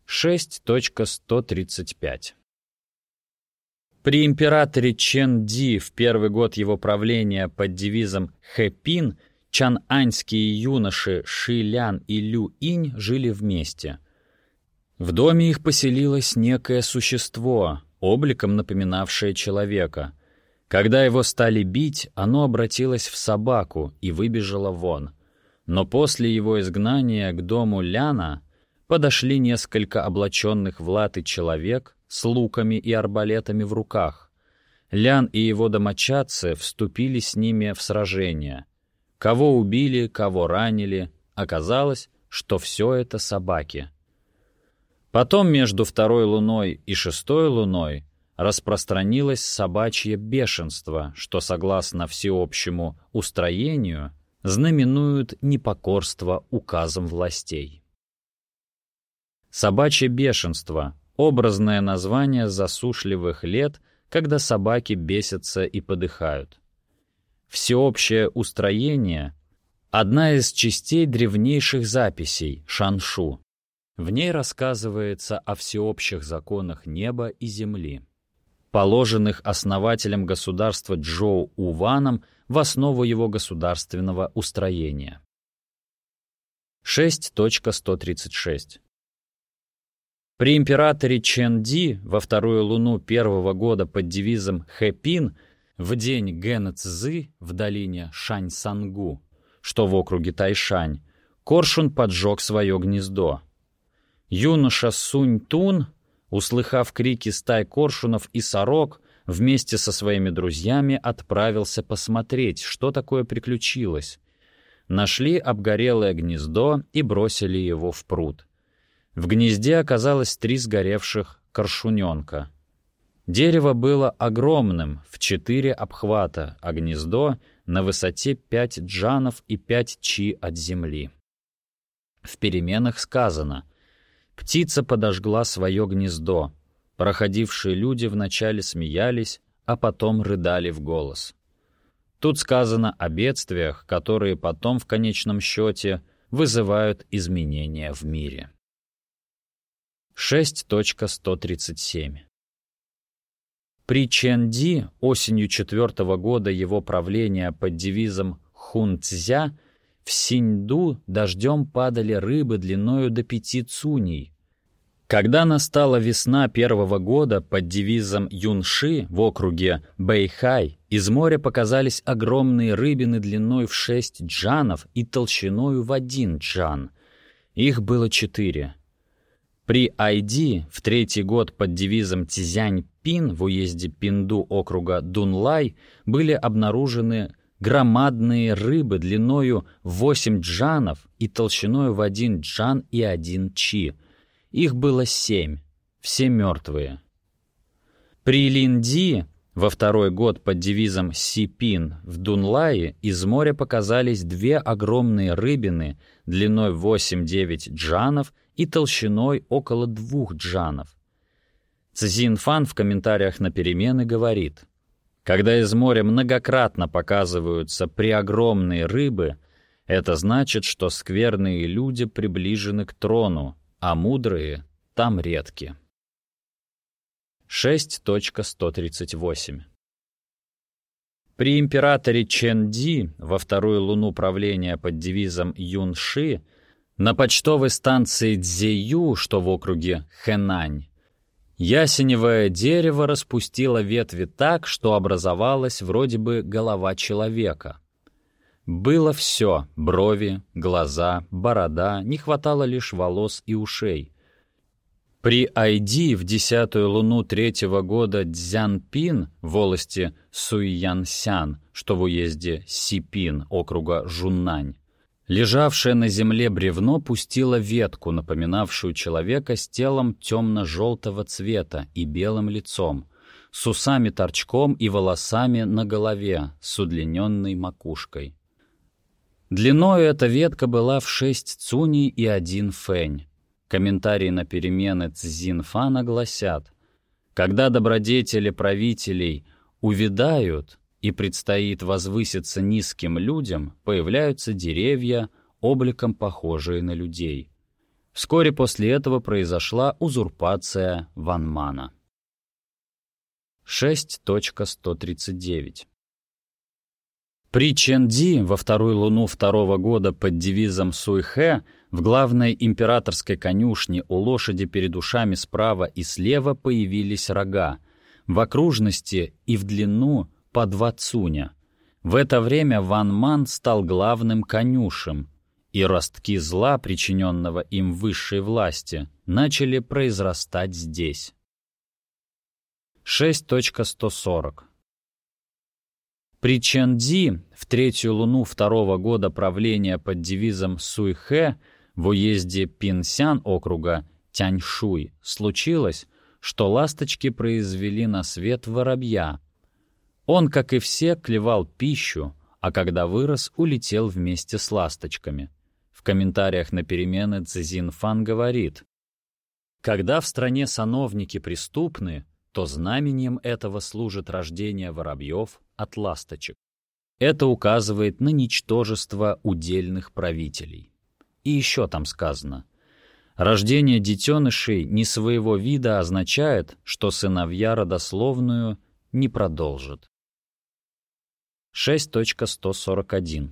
6.135 При императоре Чен Ди в первый год его правления под девизом «Хэпин» чан-аньские юноши Ши Лян и Лю Инь жили вместе. В доме их поселилось некое существо, обликом напоминавшее человека. Когда его стали бить, оно обратилось в собаку и выбежало вон. Но после его изгнания к дому Ляна подошли несколько облаченных в латы человек с луками и арбалетами в руках. Лян и его домочадцы вступили с ними в сражение — Кого убили, кого ранили, оказалось, что все это собаки. Потом между второй луной и шестой луной распространилось собачье бешенство, что, согласно всеобщему устроению, знаменует непокорство указам властей. Собачье бешенство — образное название засушливых лет, когда собаки бесятся и подыхают. Всеобщее устроение — одна из частей древнейших записей Шаншу. В ней рассказывается о всеобщих законах неба и земли, положенных основателем государства ДжоуУваном в основу его государственного устроения. 6.136 При императоре Чен Ди во вторую луну первого года под девизом «Хэпин» В день Гэна в долине Шань-Сангу, что в округе Тайшань, коршун поджег свое гнездо. Юноша Сунь-Тун, услыхав крики стай коршунов и сорок, вместе со своими друзьями отправился посмотреть, что такое приключилось. Нашли обгорелое гнездо и бросили его в пруд. В гнезде оказалось три сгоревших коршуненка — Дерево было огромным, в четыре обхвата, а гнездо — на высоте пять джанов и пять чи от земли. В переменах сказано «Птица подожгла свое гнездо». Проходившие люди вначале смеялись, а потом рыдали в голос. Тут сказано о бедствиях, которые потом в конечном счете вызывают изменения в мире. 6.137 при Чэнди осенью четвертого года его правления под девизом «Хун-Цзя» в Синьду дождем падали рыбы длиною до пяти цуней. Когда настала весна первого года под девизом Юнши в округе Бэйхай, из моря показались огромные рыбины длиной в шесть чжанов и толщиною в один чжан. Их было четыре. При ID в третий год под девизом Тизянь-Пин в уезде Пинду округа Дунлай были обнаружены громадные рыбы длиною 8 джанов и толщиной в один джан и один чи. Их было семь, все мертвые. При Линди во второй год под девизом Сипин в Дунлае из моря показались две огромные рыбины длиной 8-9 джанов и толщиной около двух джанов. Цзинфан в комментариях на перемены говорит, «Когда из моря многократно показываются преогромные рыбы, это значит, что скверные люди приближены к трону, а мудрые там редки». 6.138 При императоре Чэнди во вторую луну правления под девизом Юнши на почтовой станции Цзею, что в округе Хэнань, ясеневое дерево распустило ветви так, что образовалась вроде бы голова человека. Было все — брови, глаза, борода, не хватало лишь волос и ушей. При Айди в десятую луну третьего года Цзянпин в волости Суйянсян, что в уезде Сипин округа Жуннань, Лежавшее на земле бревно пустило ветку, напоминавшую человека с телом темно-желтого цвета и белым лицом, с усами-торчком и волосами на голове, с удлиненной макушкой. Длиною эта ветка была в шесть цуней и один фэнь. Комментарии на перемены Цзинфана гласят, «Когда добродетели правителей увядают, и предстоит возвыситься низким людям, появляются деревья, обликом похожие на людей. Вскоре после этого произошла узурпация Ванмана. 6.139 При Ченди во вторую луну второго года под девизом Суйхэ в главной императорской конюшне у лошади перед ушами справа и слева появились рога. В окружности и в длину по два цуня. В это время Ван Ман стал главным конюшем, и ростки зла, причиненного им высшей власти, начали произрастать здесь. 6.140 При Чэнди в третью луну второго года правления под девизом Суйхэ в уезде Пинсян округа Тяньшуй случилось, что ласточки произвели на свет воробья, он, как и все, клевал пищу, а когда вырос, улетел вместе с ласточками. В комментариях на перемены Цзин Фан говорит, «Когда в стране сановники преступны, то знаменем этого служит рождение воробьев от ласточек. Это указывает на ничтожество удельных правителей. И еще там сказано, рождение детенышей не своего вида означает, что сыновья родословную не продолжат. 6.141.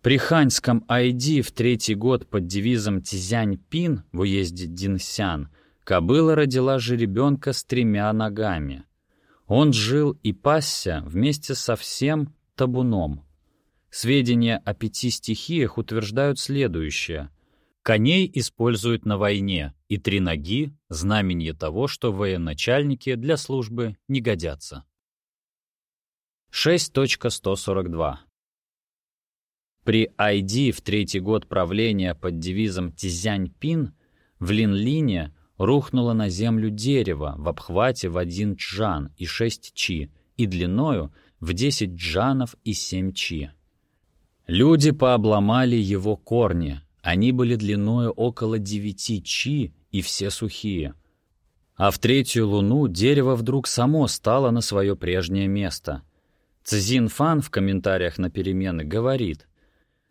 При ханьском Айди в третий год под девизом Тизянь-Пин в уезде Динсян кобыла родила жеребенка с тремя ногами. Он жил и пасся вместе со всем табуном. Сведения о пяти стихиях утверждают следующее. Коней используют на войне, и три ноги — знамение того, что военачальники для службы не годятся. 6.142. При ID в третий год правления под девизом Тизянь-Пин в Линлине рухнуло на землю дерево в обхвате в один джан и шесть чи и длиною в десять джанов и семь чи. Люди пообломали его корни, они были длиною около девяти чи и все сухие. А в третью луну дерево вдруг само стало на свое прежнее место — Цзин Фан в комментариях на перемены говорит,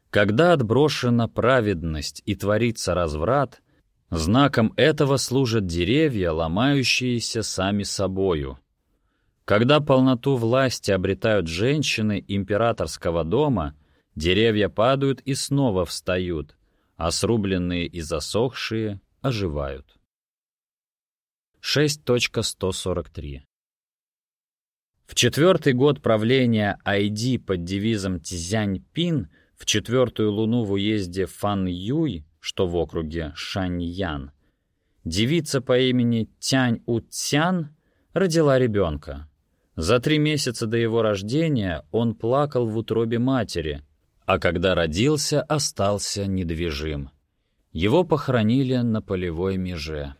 «Когда отброшена праведность и творится разврат, знаком этого служат деревья, ломающиеся сами собою. Когда полноту власти обретают женщины императорского дома, деревья падают и снова встают, а срубленные и засохшие оживают». 6.143 в четвертый год правления Айди под девизом Цзянь-Пин в четвертую луну в уезде Фан-Юй, что в округе Шаньян, девица по имени Тянь Утян родила ребенка. За три месяца до его рождения он плакал в утробе матери, а когда родился, остался недвижим. Его похоронили на полевой меже.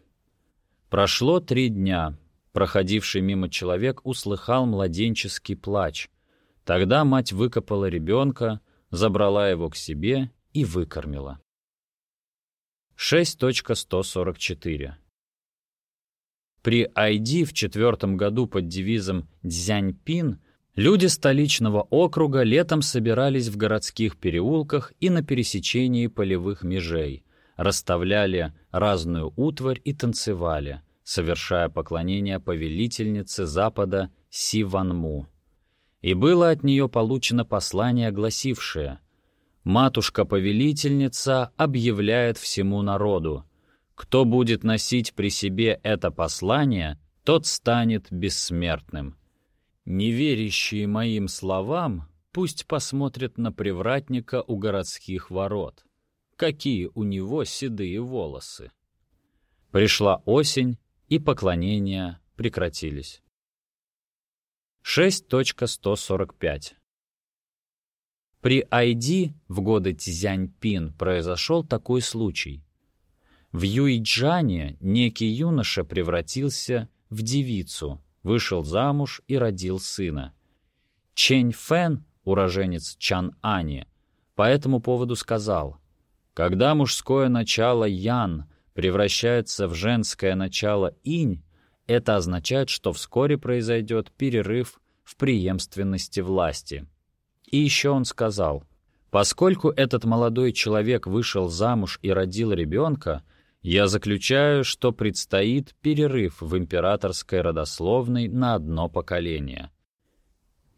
Прошло три дня. Проходивший мимо человек услыхал младенческий плач. Тогда мать выкопала ребенка, забрала его к себе и выкормила. 6.144 При ID в четвертом году под девизом «Дзяньпин» люди столичного округа летом собирались в городских переулках и на пересечении полевых межей, расставляли разную утварь и танцевали, совершая поклонение повелительнице Запада Сиванму. И было от нее получено послание, гласившее — матушка-повелительница объявляет всему народу, кто будет носить при себе это послание, тот станет бессмертным. Неверящие моим словам пусть посмотрят на привратника у городских ворот. Какие у него седые волосы. Пришла осень, и поклонения прекратились. 6.145 при Айди в годы Цзяньпин произошел такой случай. В Юйджане некий юноша превратился в девицу, вышел замуж и родил сына. Чэнь Фэн, уроженец Чан-Ани, по этому поводу сказал, «Когда мужское начало Ян превращается в женское начало Инь, это означает, что вскоре произойдет перерыв в преемственности власти». И еще он сказал, «Поскольку этот молодой человек вышел замуж и родил ребенка, я заключаю, что предстоит перерыв в императорской родословной на одно поколение».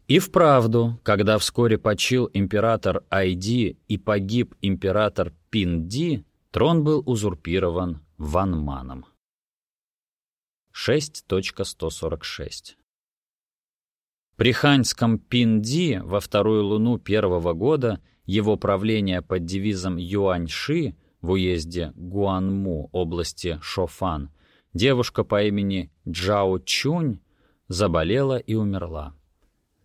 И вправду, когда вскоре почил император Айди и погиб император Пинди, трон был узурпирован Ванманом. 6.146 при ханьском Пинди во вторую луну первого года его правления под девизом Юаньши в уезде Гуанму области Шофан девушка по имени Джао Чунь заболела и умерла.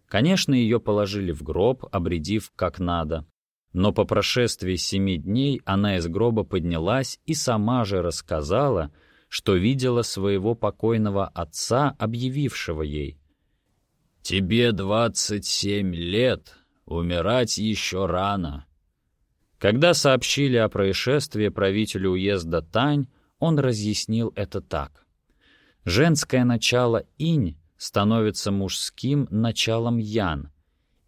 Конечно, ее положили в гроб, обредив как надо. Но по прошествии семи дней она из гроба поднялась и сама же рассказала, что видела своего покойного отца, объявившего ей «Тебе двадцать семь лет, умирать еще рано». Когда сообщили о происшествии правителю уезда Тань, он разъяснил это так. Женское начало инь становится мужским началом ян.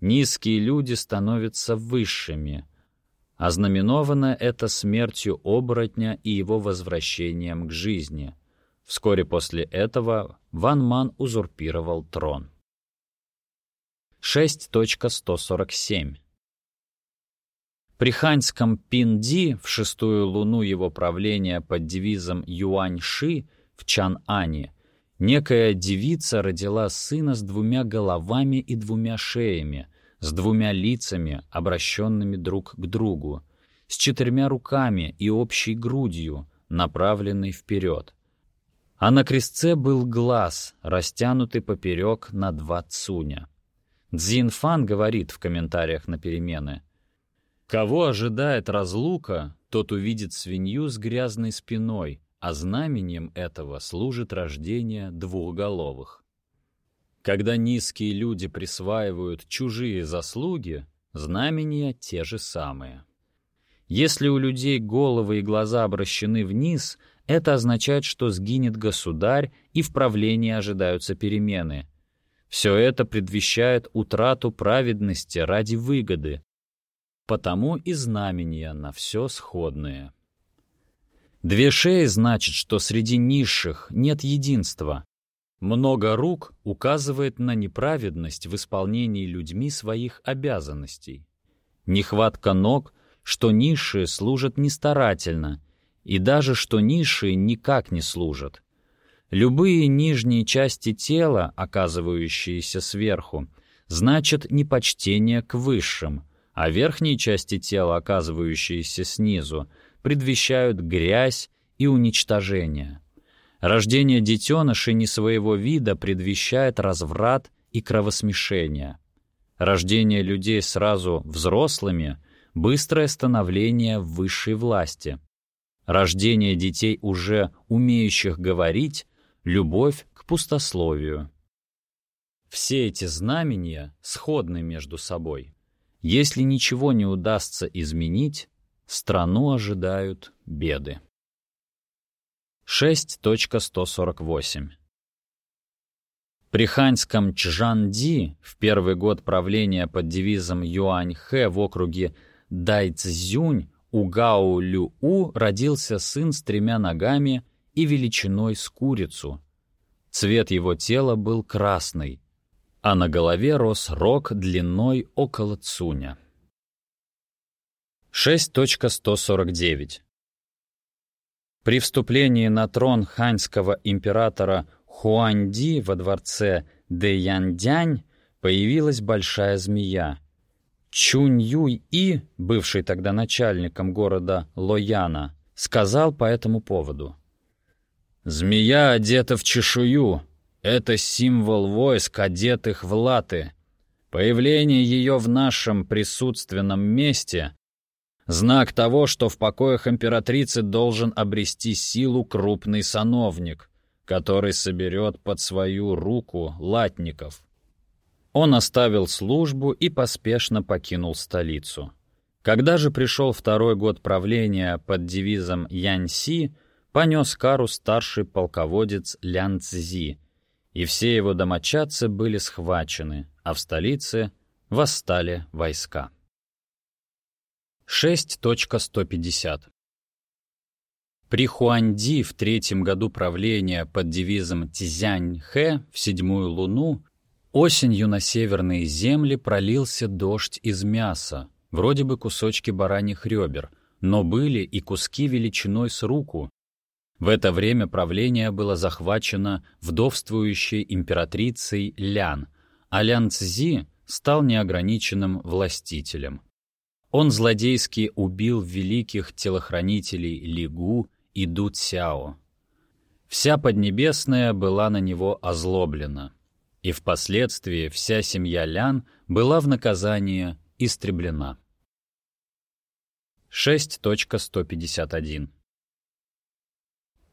Низкие люди становятся высшими. Ознаменовано это смертью оборотня и его возвращением к жизни. Вскоре после этого Ван Ман узурпировал трон. 6.147. При ханьском Пинди в шестую луну его правления под девизом Юань-Ши в Чан-Ане некая девица родила сына с двумя головами и двумя шеями, с двумя лицами, обращенными друг к другу, с четырьмя руками и общей грудью, направленной вперед. А на крестце был глаз, растянутый поперек на два цуня. Цзинфан говорит в комментариях на перемены. «Кого ожидает разлука, тот увидит свинью с грязной спиной, а знаменем этого служит рождение двухголовых». Когда низкие люди присваивают чужие заслуги, знамения те же самые. Если у людей головы и глаза обращены вниз, это означает, что сгинет государь и в правлении ожидаются перемены, все это предвещает утрату праведности ради выгоды, потому и знамения на все сходные. Две шеи значит, что среди низших нет единства. Много рук указывает на неправедность в исполнении людьми своих обязанностей. Нехватка ног, что низшие служат нестарательно, и даже что низшие никак не служат. Любые нижние части тела, оказывающиеся сверху, значат непочтение к высшим, а верхние части тела, оказывающиеся снизу, предвещают грязь и уничтожение. Рождение детенышей не своего вида предвещает разврат и кровосмешение. Рождение людей сразу взрослыми — быстрое становление высшей власти. Рождение детей, уже умеющих говорить — любовь к пустословию. Все эти знамения сходны между собой. Если ничего не удастся изменить, страну ожидают беды. 6.148 При ханьском Чжанди в первый год правления под девизом Юань-Хэ в округе Дайцзюнь у Гао Лю-У родился сын с тремя ногами и величиной с курицу. Цвет его тела был красный, а на голове рос рог длиной около цуня. 6.149 При вступлении на трон ханьского императора Хуанди во дворце Дэяндянь появилась большая змея. Чунь Юй И, бывший тогда начальником города Лояна, сказал по этому поводу. «Змея одета в чешую, это символ войск, одетых в латы. Появление ее в нашем присутственном месте — знак того, что в покоях императрицы должен обрести силу крупный сановник, который соберет под свою руку латников. Он оставил службу и поспешно покинул столицу. Когда же пришел второй год правления под девизом Яньси, понес кару старший полководец Лян Цзи — и все его домочадцы были схвачены, а в столице восстали войска. 6.150 При Хуанди в третьем году правления под девизом Тизянь-Хэ в седьмую луну осенью на северные земли пролился дождь из мяса, вроде бы кусочки бараньих ребер, но были и куски величиной с руку, в это время правление было захвачено вдовствующей императрицей Лян, а Лян Цзи стал неограниченным властителем. Он злодейски убил великих телохранителей Лигу и Ду Цяо. Вся Поднебесная была на него озлоблена, и впоследствии вся семья Лян была в наказание истреблена. 6.151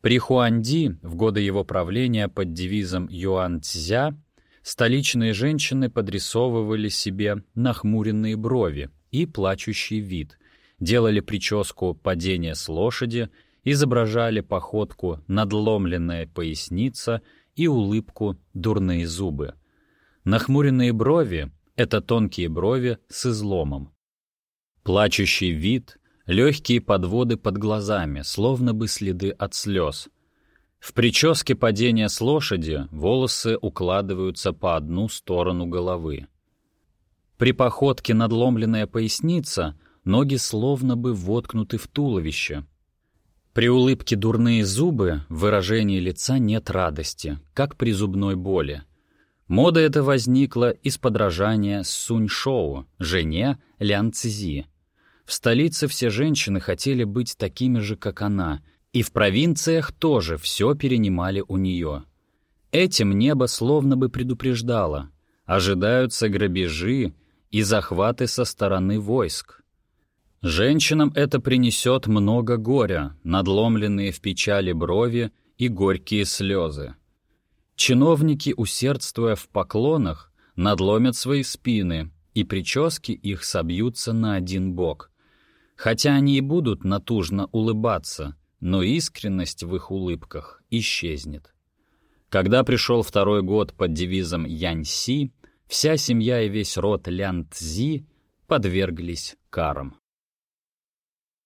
при Хуанди в годы его правления под девизом Юан Цзя столичные женщины подрисовывали себе нахмуренные брови и плачущий вид, делали прическу падения с лошади, изображали походку надломленная поясница и улыбку дурные зубы. Нахмуренные брови — это тонкие брови с изломом. Плачущий вид легкие подводы под глазами, словно бы следы от слез. В прическе падения с лошади волосы укладываются по одну сторону головы. При походке надломленная поясница, ноги словно бы воткнуты в туловище. При улыбке дурные зубы в выражении лица нет радости, как при зубной боли. Мода эта возникла из подражания Сунь-Шоу, жене Лян Цзи. В столице все женщины хотели быть такими же, как она, и в провинциях тоже все перенимали у нее. Этим небо словно бы предупреждало. Ожидаются грабежи и захваты со стороны войск. Женщинам это принесет много горя, надломленные в печали брови и горькие слезы. Чиновники, усердствуя в поклонах, надломят свои спины, и прически их собьются на один бок, Хотя они и будут натужно улыбаться, но искренность в их улыбках исчезнет. Когда пришел второй год под девизом Яньси, вся семья и весь род Лян Цзи подверглись карам.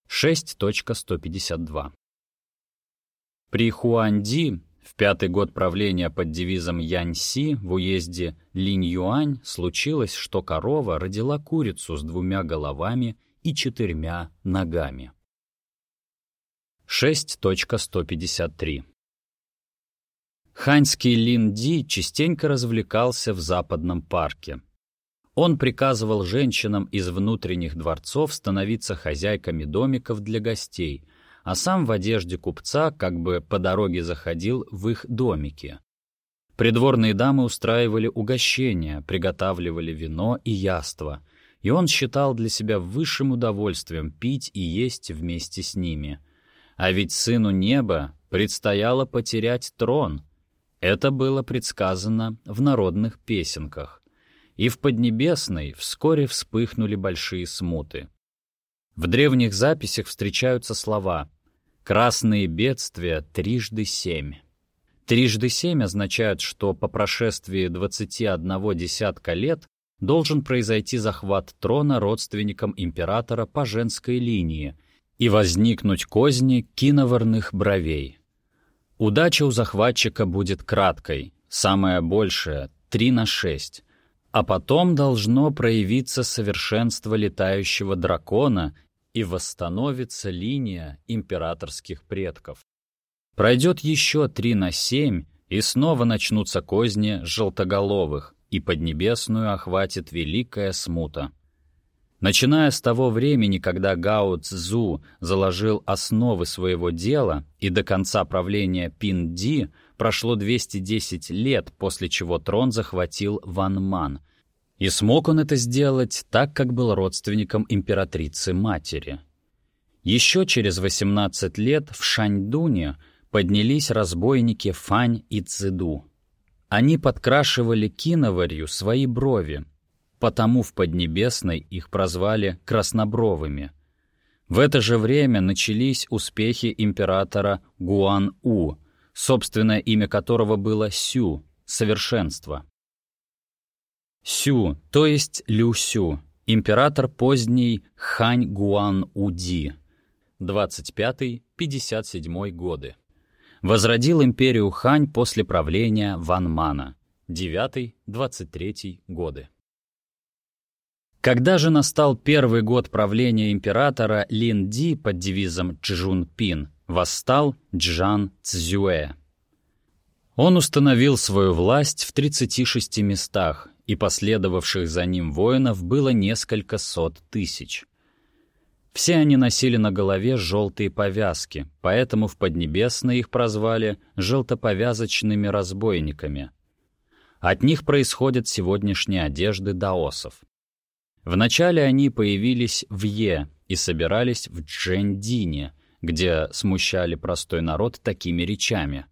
6.152 При Хуанди в пятый год правления под девизом Яньси в уезде Линь-Юань случилось, что корова родила курицу с двумя головами и четырьмя ногами. 6.153 Ханьский Линди частенько развлекался в западном парке. Он приказывал женщинам из внутренних дворцов становиться хозяйками домиков для гостей, а сам в одежде купца как бы по дороге заходил в их домики. Придворные дамы устраивали угощения, приготавливали вино и яство, и он считал для себя высшим удовольствием пить и есть вместе с ними. А ведь сыну неба предстояло потерять трон. Это было предсказано в народных песенках. И в Поднебесной вскоре вспыхнули большие смуты. В древних записях встречаются слова «красные бедствия трижды семь». Трижды семь означают, что по прошествии 21 десятка лет должен произойти захват трона родственникам императора по женской линии и возникнуть козни киноварных бровей. Удача у захватчика будет краткой, самое большее — 3 на 6, а потом должно проявиться совершенство летающего дракона и восстановится линия императорских предков. Пройдет еще три на семь, и снова начнутся козни желтоголовых, и Поднебесную охватит великая смута. Начиная с того времени, когда Гао Цзу заложил основы своего дела, и до конца правления Пин Ди прошло 210 лет, после чего трон захватил Ван Ман. И смог он это сделать так, как был родственником императрицы-матери. Еще через 18 лет в Шаньдуне — поднялись разбойники Фань и Цзэду. Они подкрашивали киноварью свои брови, потому в Поднебесной их прозвали краснобровыми. В это же время начались успехи императора Гуан-У, собственное имя которого было Сю, совершенство. Сю, то есть Лю Сю, император поздний Хань Гуан-Уди, 25-57 годы возродил империю Хань после правления Ван Мана 9-23 годы. Когда же настал первый год правления императора Лин Ди под девизом Чжун Пин, восстал Джан Цзюэ. Он установил свою власть в 36 местах, и последовавших за ним воинов было несколько сот тысяч. Все они носили на голове желтые повязки, поэтому в Поднебесной их прозвали «желтоповязочными разбойниками». От них происходят сегодняшние одежды даосов. Вначале они появились в Е и собирались в Джендине, где смущали простой народ такими речами.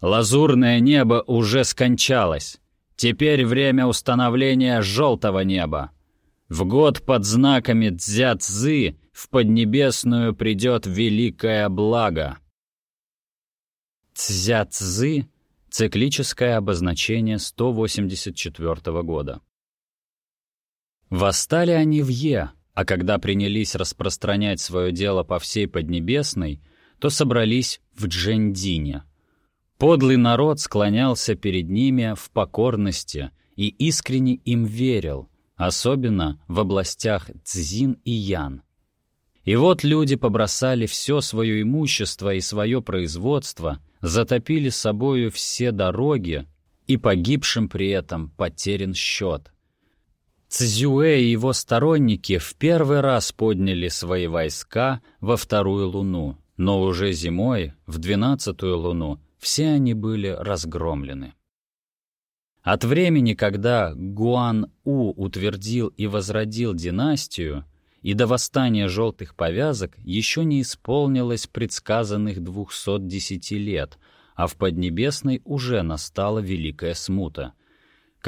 «Лазурное небо уже скончалось. Теперь время установления желтого неба. В год под знаками Цзя-Цзы в Поднебесную придет великое благо. Цзя-Цзы — циклическое обозначение 184 года. Восстали они в Е, а когда принялись распространять свое дело по всей Поднебесной, то собрались в Джендине. Подлый народ склонялся перед ними в покорности и искренне им верил — особенно в областях Цзин и Ян. И вот люди побросали все свое имущество и свое производство, затопили собою все дороги, и погибшим при этом потерян счет. Цзюэ и его сторонники в первый раз подняли свои войска во вторую луну, но уже зимой, в двенадцатую луну, все они были разгромлены. От времени, когда Гуан-У утвердил и возродил династию, и до восстания желтых повязок еще не исполнилось предсказанных 210 лет, а в Поднебесной уже настала Великая Смута.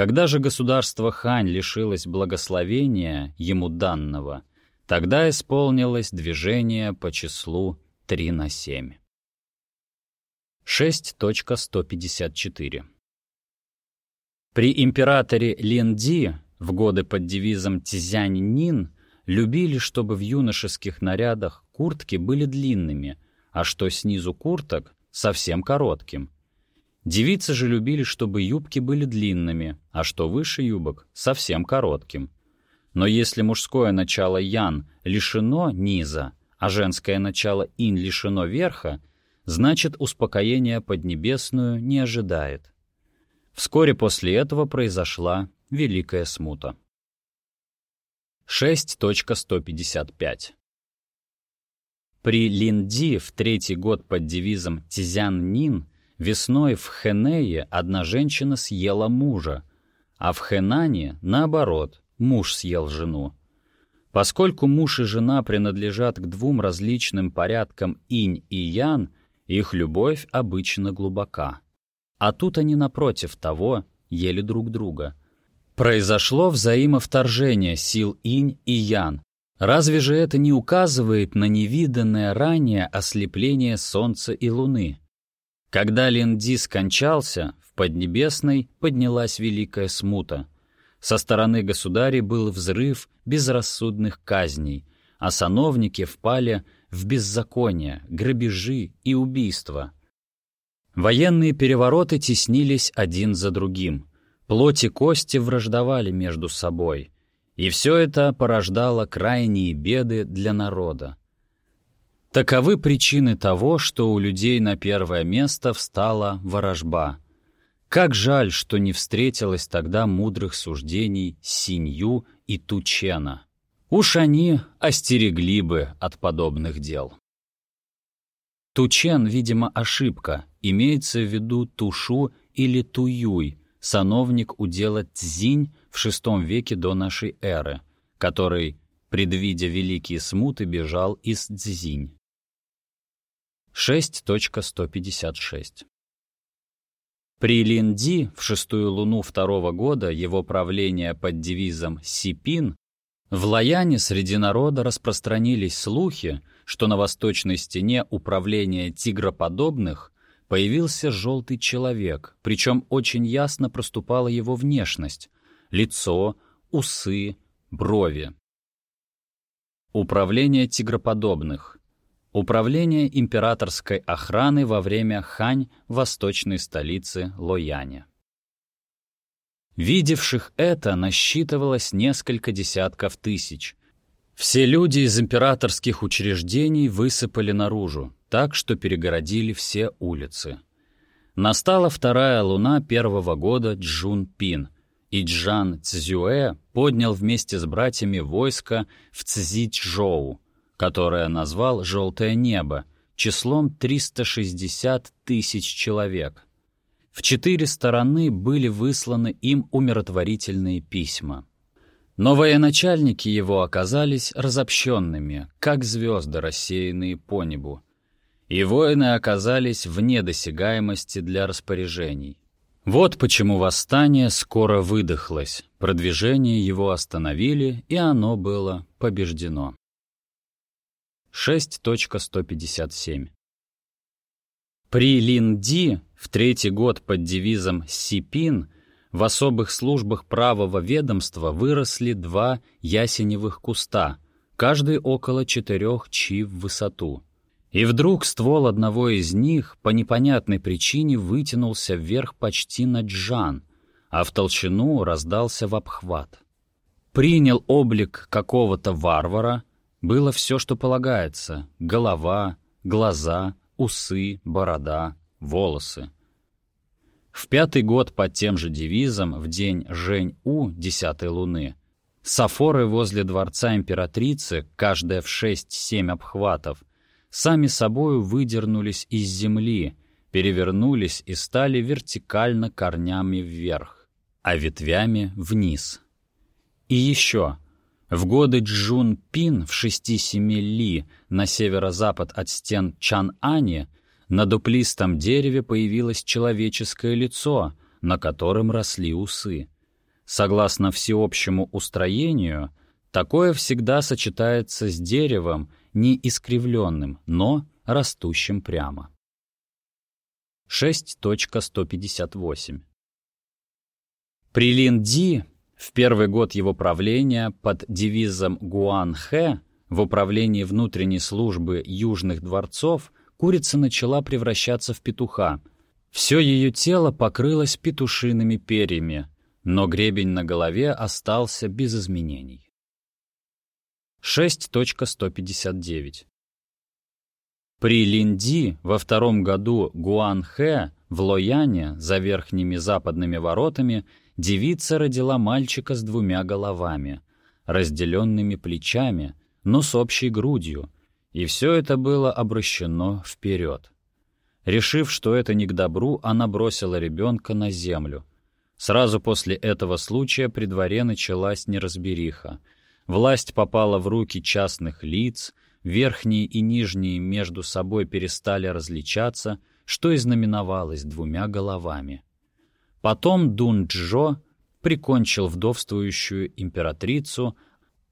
Когда же государство Хань лишилось благословения ему данного, тогда исполнилось движение по числу 3 на 7. 6.154 при императоре Линди в годы под девизом «Тизянь-Нин» любили, чтобы в юношеских нарядах куртки были длинными, а что снизу курток — совсем коротким. Девицы же любили, чтобы юбки были длинными, а что выше юбок — совсем коротким. Но если мужское начало Ян лишено низа, а женское начало Ин лишено верха, значит, успокоение Поднебесную не ожидает. Вскоре после этого произошла Великая Смута. 6.155 При Линди в третий год под девизом «Тизян-Нин» весной в Хенее одна женщина съела мужа, а в Хэнане, наоборот, муж съел жену. Поскольку муж и жена принадлежат к двум различным порядкам инь и ян, их любовь обычно глубока. А тут они напротив того ели друг друга. Произошло взаимовторжение сил инь и ян. Разве же это не указывает на невиданное ранее ослепление солнца и луны? Когда Линди скончался, в Поднебесной поднялась великая смута. Со стороны государей был взрыв безрассудных казней, а сановники впали в беззаконие, грабежи и убийства. Военные перевороты теснились один за другим. Плоть и кости враждовали между собой. И все это порождало крайние беды для народа. Таковы причины того, что у людей на первое место встала ворожба. Как жаль, что не встретилось тогда мудрых суждений Синью и Тучена. Уж они остерегли бы от подобных дел. Тучен, видимо, ошибка, имеется в виду Тушу или Туюй, сановник удела Цзинь в VI веке до нашей эры, который, предвидя великие смуты, бежал из Цзинь. 6.156. При Линди в шестую луну второго года его правления под девизом «Сипин» в Лаяне среди народа распространились слухи, что на восточной стене управления тигроподобных появился желтый человек, причем очень ясно проступала его внешность — лицо, усы, брови. Управление тигроподобных Управление императорской охраны во время хань восточной столицы Лояне. Видевших это насчитывалось несколько десятков тысяч. Все люди из императорских учреждений высыпали наружу, так что перегородили все улицы. Настала вторая луна первого года Джун Пин, и Джан Цзюэ поднял вместе с братьями войско в Цзичжоу, которое назвал «желтое небо», числом 360 тысяч человек. В четыре стороны были высланы им умиротворительные письма. Но военачальники его оказались разобщенными, как звезды, рассеянные по небу. И воины оказались вне досягаемости для распоряжений. Вот почему восстание скоро выдохлось, продвижение его остановили, и оно было побеждено. 6.157. При Линди в третий год под девизом «Сипин» в особых службах правого ведомства выросли два ясеневых куста, каждый около четырех чи в высоту. И вдруг ствол одного из них по непонятной причине вытянулся вверх почти на джан, а в толщину раздался в обхват. Принял облик какого-то варвара — было все, что полагается — голова, глаза, усы, борода, волосы. В пятый год под тем же девизом, в день Жень-У, десятой луны, сафоры возле дворца императрицы, каждая в шесть-семь обхватов, сами собою выдернулись из земли, перевернулись и стали вертикально корнями вверх, а ветвями вниз. И еще — в годы Джун-Пин в 6-7 ли на северо-запад от стен Чан-Ани на дуплистом дереве появилось человеческое лицо, на котором росли усы. Согласно всеобщему устроению, такое всегда сочетается с деревом, не искривленным, но растущим прямо. 6.158 При Линди в первый год его правления под девизом Гуан-Хэ в управлении внутренней службы южных дворцов курица начала превращаться в петуха. Все ее тело покрылось петушиными перьями, но гребень на голове остался без изменений. 6.159 При Линди во втором году Гуан-Хэ в Лояне за верхними западными воротами девица родила мальчика с двумя головами. разделенными плечами, но с общей грудью, и все это было обращено вперед. Решив, что это не к добру, она бросила ребенка на землю. Сразу после этого случая при дворе началась неразбериха. Власть попала в руки частных лиц, верхние и нижние между собой перестали различаться, что и знаменовалось двумя головами. Потом Дун-Джо прикончил вдовствующую императрицу,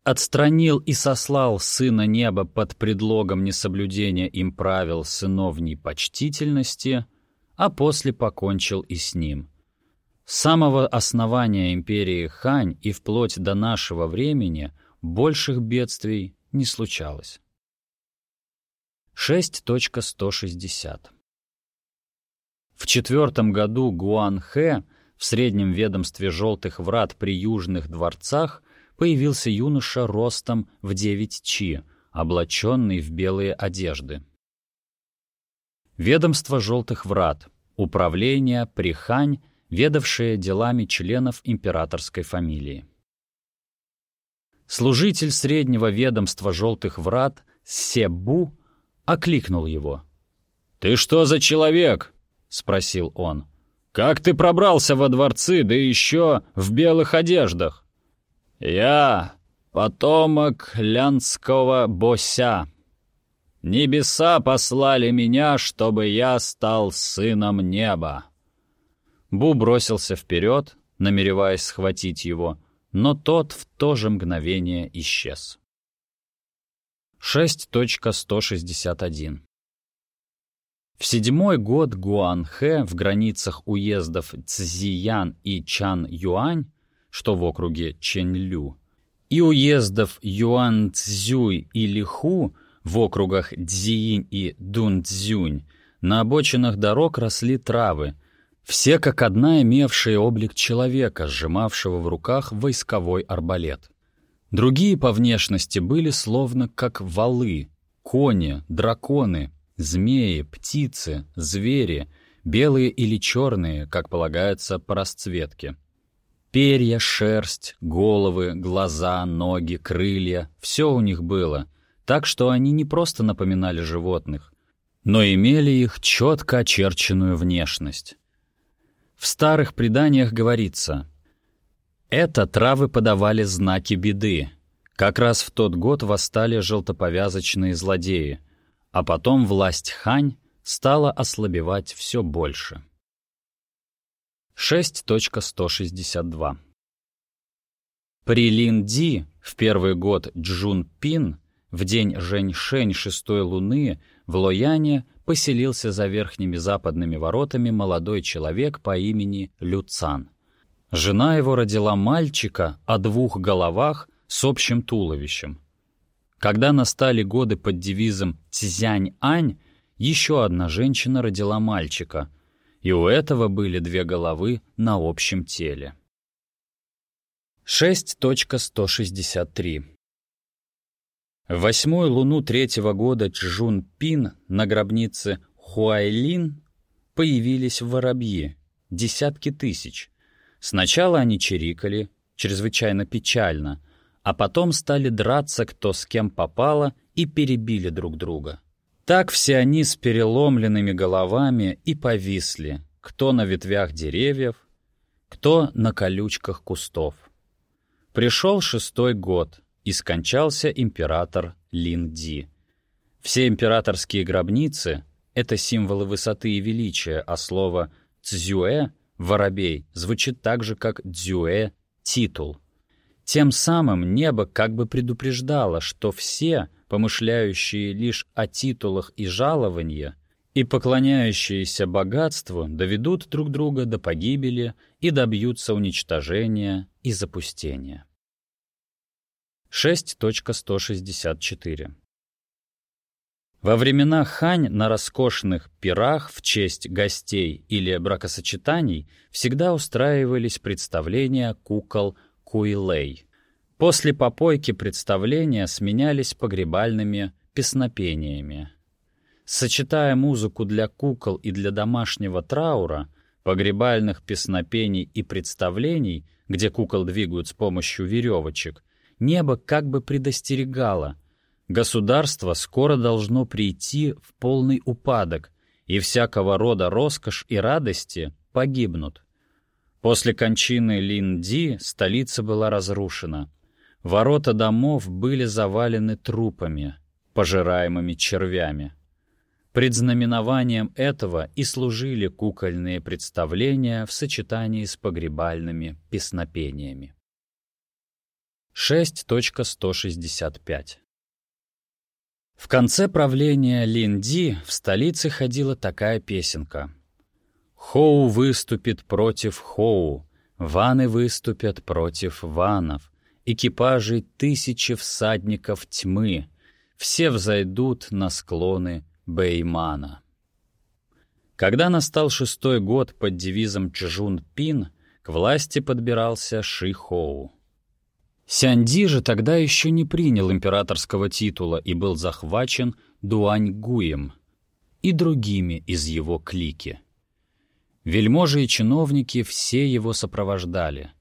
отстранил и сослал сына неба под предлогом несоблюдения им правил сыновней почтительности, а после покончил и с ним. С самого основания империи Хань и вплоть до нашего времени больших бедствий не случалось. 6.160 В четвертом году Гуан Хэ в среднем ведомстве желтых врат при южных дворцах появился юноша ростом в девять чи, облаченный в белые одежды. Ведомство желтых врат, управление, прихань, ведавшее делами членов императорской фамилии. Служитель среднего ведомства желтых врат Себу окликнул его. «Ты что за человек?» — спросил он. «Как ты пробрался во дворцы, да еще в белых одеждах?» «Я потомок лянского бося. Небеса послали меня, чтобы я стал сыном неба». Бу бросился вперед, намереваясь схватить его, но тот в то же мгновение исчез. 6.161 В седьмой год Гуанхэ в границах уездов Цзиян и Чан-Юань что в округе Ченлю, и уездов Юан-Цзюй и Лиху в округах Цзиинь и Дун-Цзюнь на обочинах дорог росли травы, все как одна имевшие облик человека, сжимавшего в руках войсковой арбалет. Другие по внешности были словно как валы, кони, драконы, змеи, птицы, звери, белые или черные, как полагается по расцветке. Перья, шерсть, головы, глаза, ноги, крылья — все у них было, так что они не просто напоминали животных, но имели их четко очерченную внешность. В старых преданиях говорится, «Это травы подавали знаки беды. Как раз в тот год восстали желтоповязочные злодеи, а потом власть Хань стала ослабевать все больше». 6.162 При Лин-Ди в первый год Джун-Пин в день Жень-Шень шестой луны в Лояне поселился за верхними западными воротами молодой человек по имени Люцан. Жена его родила мальчика о двух головах с общим туловищем. Когда настали годы под девизом «Цзянь-Ань», еще одна женщина родила мальчика — и у этого были две головы на общем теле. 6.163 В восьмую луну третьего года Чжун-Пин на гробнице Хуайлин появились воробьи, десятки тысяч. Сначала они чирикали, чрезвычайно печально, а потом стали драться кто с кем попало и перебили друг друга. Так все они с переломленными головами и повисли, кто на ветвях деревьев, кто на колючках кустов. Пришел шестой год, и скончался император Лин-Ди. Все императорские гробницы — это символы высоты и величия, а слово «цзюэ» — «воробей» звучит так же, как «дзюэ» — «титул». Тем самым небо как бы предупреждало, что все — помышляющие лишь о титулах и жалованье, и поклоняющиеся богатству доведут друг друга до погибели и добьются уничтожения и запустения. 6.164 Во времена Хань на роскошных пирах в честь гостей или бракосочетаний всегда устраивались представления кукол Куилей — После попойки представления сменялись погребальными песнопениями. Сочетая музыку для кукол и для домашнего траура, погребальных песнопений и представлений, где кукол двигают с помощью веревочек, небо как бы предостерегало. Государство скоро должно прийти в полный упадок, и всякого рода роскошь и радости погибнут. После кончины Линди столица была разрушена. Ворота домов были завалены трупами, пожираемыми червями. Предзнаменованием этого и служили кукольные представления в сочетании с погребальными песнопениями. 6.165 В конце правления Линди в столице ходила такая песенка. «Хоу выступит против Хоу, ваны выступят против ванов, экипажей тысячи всадников тьмы, все взойдут на склоны Бэймана. Когда настал шестой год под девизом Чжун Пин, к власти подбирался Ши Хоу. Сянди же тогда еще не принял императорского титула и был захвачен Дуань Гуем и другими из его клики. Вельможи и чиновники все его сопровождали.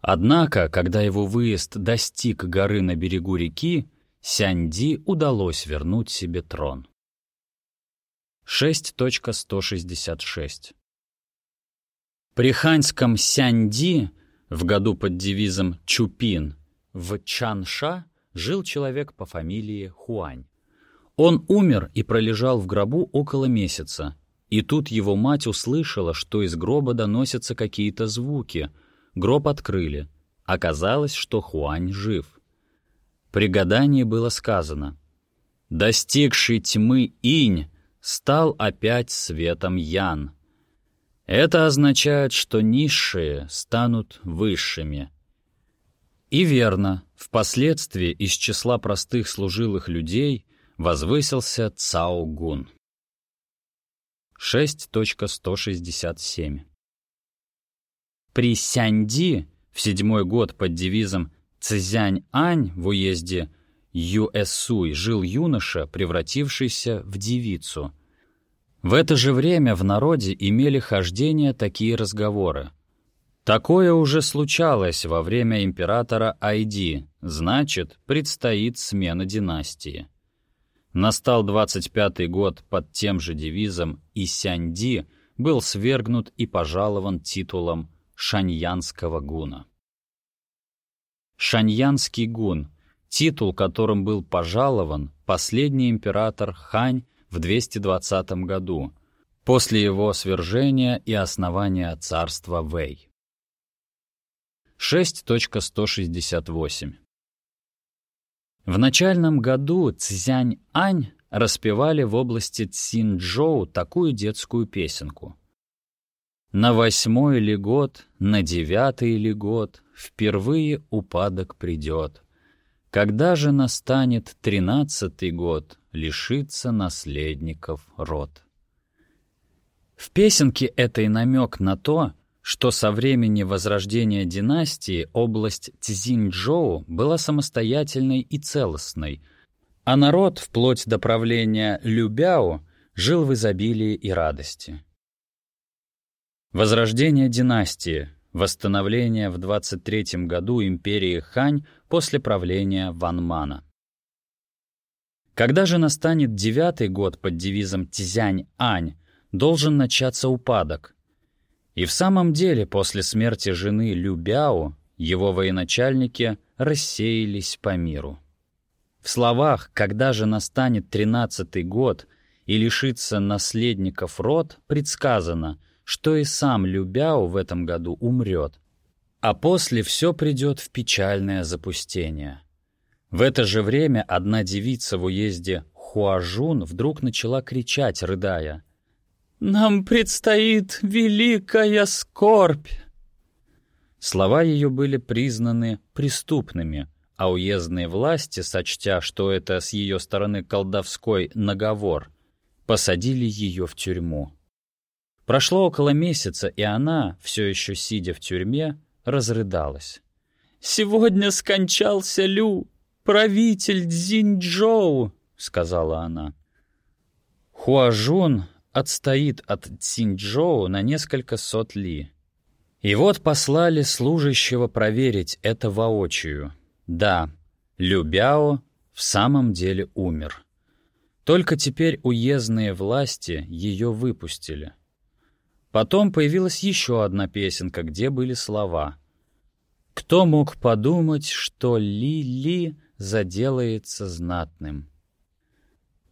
Однако, когда его выезд достиг горы на берегу реки, Сянди удалось вернуть себе трон. 6.166 При ханьском Сянди в году под девизом Чупин в Чанша жил человек по фамилии Хуань. Он умер и пролежал в гробу около месяца, и тут его мать услышала, что из гроба доносятся какие-то звуки. Гроб открыли. Оказалось, что Хуань жив. При гадании было сказано «Достигший тьмы инь стал опять светом Ян». Это означает, что низшие станут высшими. И верно, впоследствии из числа простых служилых людей возвысился Цао Гун. 6.167 При Сяньди в седьмой год под девизом Цзянь-Ань в уезде Юэсуй жил юноша, превратившийся в девицу. В это же время в народе имели хождение такие разговоры. Такое уже случалось во время императора Айди, значит, предстоит смена династии. Настал 25-й год под тем же девизом, и Сяньди был свергнут и пожалован титулом Шаньянского гуна. Шаньянский гун — титул, которым был пожалован последний император Хань в 220 году, после его свержения и основания царства Вэй. 6.168 В начальном году Цзянь-Ань распевали в области Цинчжоу такую детскую песенку. «На восьмой ли год, на девятый ли год впервые упадок придет. Когда же настанет тринадцатый год, лишится наследников род». В песенке этой намек на то, что со времени возрождения династии область Цзиньчжоу была самостоятельной и целостной, а народ, вплоть до правления Любяо, жил в изобилии и радости. Возрождение династии, восстановление в 23 году империи Хань после правления Ванмана. Когда же настанет девятый год под девизом Тизянь-Ань, должен начаться упадок. И в самом деле после смерти жены Любяо его военачальники рассеялись по миру. В словах «когда же настанет тринадцатый год» и лишится наследников род предсказано, что и сам Любяо в этом году умрет, а после все придет в печальное запустение. В это же время одна девица в уезде Хуажун вдруг начала кричать, рыдая. «Нам предстоит великая скорбь!» Слова ее были признаны преступными, а уездные власти, сочтя, что это с ее стороны колдовской наговор, посадили ее в тюрьму. Прошло около месяца, и она, все еще сидя в тюрьме, разрыдалась. «Сегодня скончался Лю, правитель Цзиньчжоу», — сказала она. Хуажун отстоит от Цзиньчжоу на несколько сот ли. И вот послали служащего проверить это воочию. Да, Любяо в самом деле умер. Только теперь уездные власти ее выпустили. Потом появилась еще одна песенка, где были слова. «Кто мог подумать, что Ли-Ли заделается знатным?»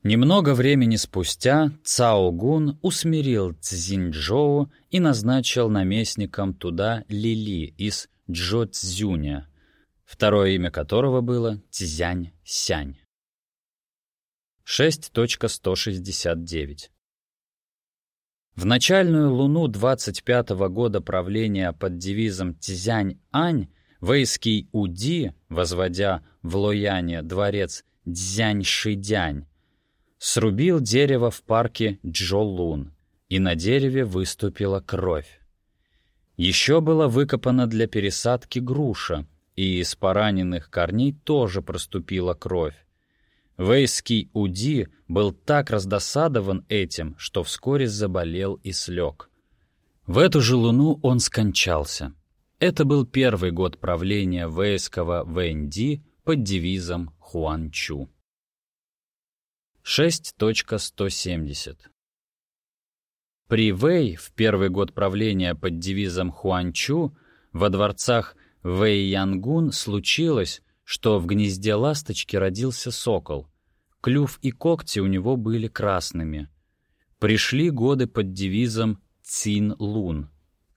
Немного времени спустя Цао Гун усмирил Цзиньчжоу и назначил наместником туда Лили из Джо Цзюня, второе имя которого было Цзянь-Сянь. 6.169 В начальную луну 25-го года правления под девизом Цзянь-Ань Вейский Уди, возводя в Лояне дворец Цзянь-Шидянь, срубил дерево в парке Джолун, и на дереве выступила кровь. Еще была выкопана для пересадки груша, и из пораненных корней тоже проступила кровь. Вейский Уди был так раздосадован этим, что вскоре заболел и слег. В эту же луну он скончался. Это был первый год правления Вейского Вэнди под девизом Хуанчу. 6.170 При Вэй в первый год правления под девизом Хуанчу во дворцах Вэй-Янгун случилось, что в гнезде ласточки родился сокол. Клюв и когти у него были красными. Пришли годы под девизом Цин-Лун.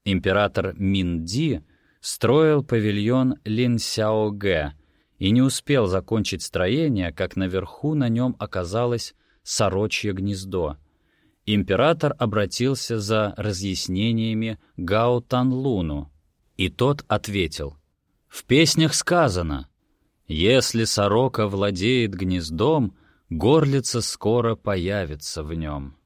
Император Мин-Ди строил павильон Лин-Сяо-Гэ, и не успел закончить строение, как наверху на нем оказалось сорочье гнездо. Император обратился за разъяснениями Гао Танлуну, и тот ответил, «В песнях сказано, если сорока владеет гнездом, горлица скоро появится в нем».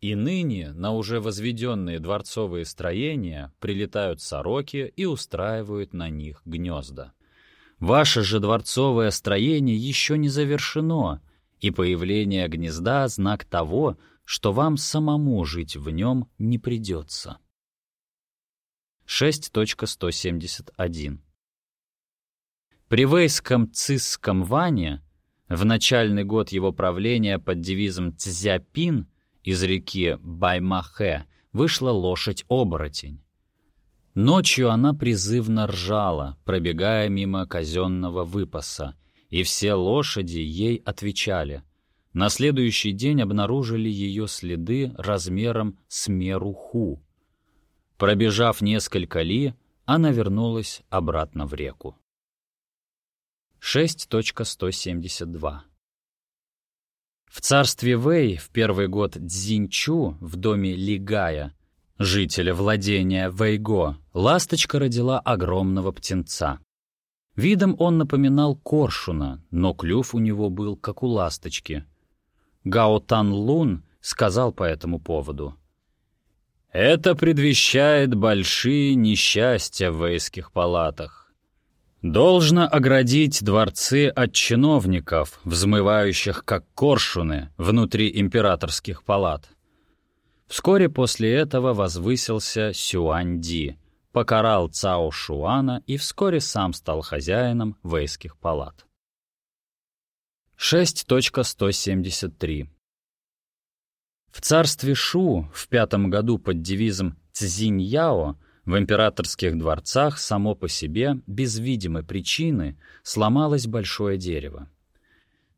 И ныне на уже возведенные дворцовые строения прилетают сороки и устраивают на них гнезда. Ваше же дворцовое строение еще не завершено, и появление гнезда — знак того, что вам самому жить в нем не придется. 6.171 При Вейском Цисском Ване в начальный год его правления под девизом Цзяпин из реки Баймахе вышла лошадь-оборотень. Ночью она призывно ржала, пробегая мимо казенного выпаса, и все лошади ей отвечали. На следующий день обнаружили ее следы размером с меру ху. Пробежав несколько ли, она вернулась обратно в реку. 6.172 В царстве Вэй в первый год Цзиньчу в доме Лигая жителя владения Вейго, ласточка родила огромного птенца. Видом он напоминал коршуна, но клюв у него был как у ласточки. Гао Тан Лун сказал по этому поводу. «Это предвещает большие несчастья в вейских палатах. Должно оградить дворцы от чиновников, взмывающих как коршуны внутри императорских палат». Вскоре после этого возвысился Сюаньди, покарал Цао Шуана и вскоре сам стал хозяином вейских палат. 6.173 В царстве Шу в пятом году под девизом Цзиньяо в императорских дворцах само по себе, без видимой причины, сломалось большое дерево.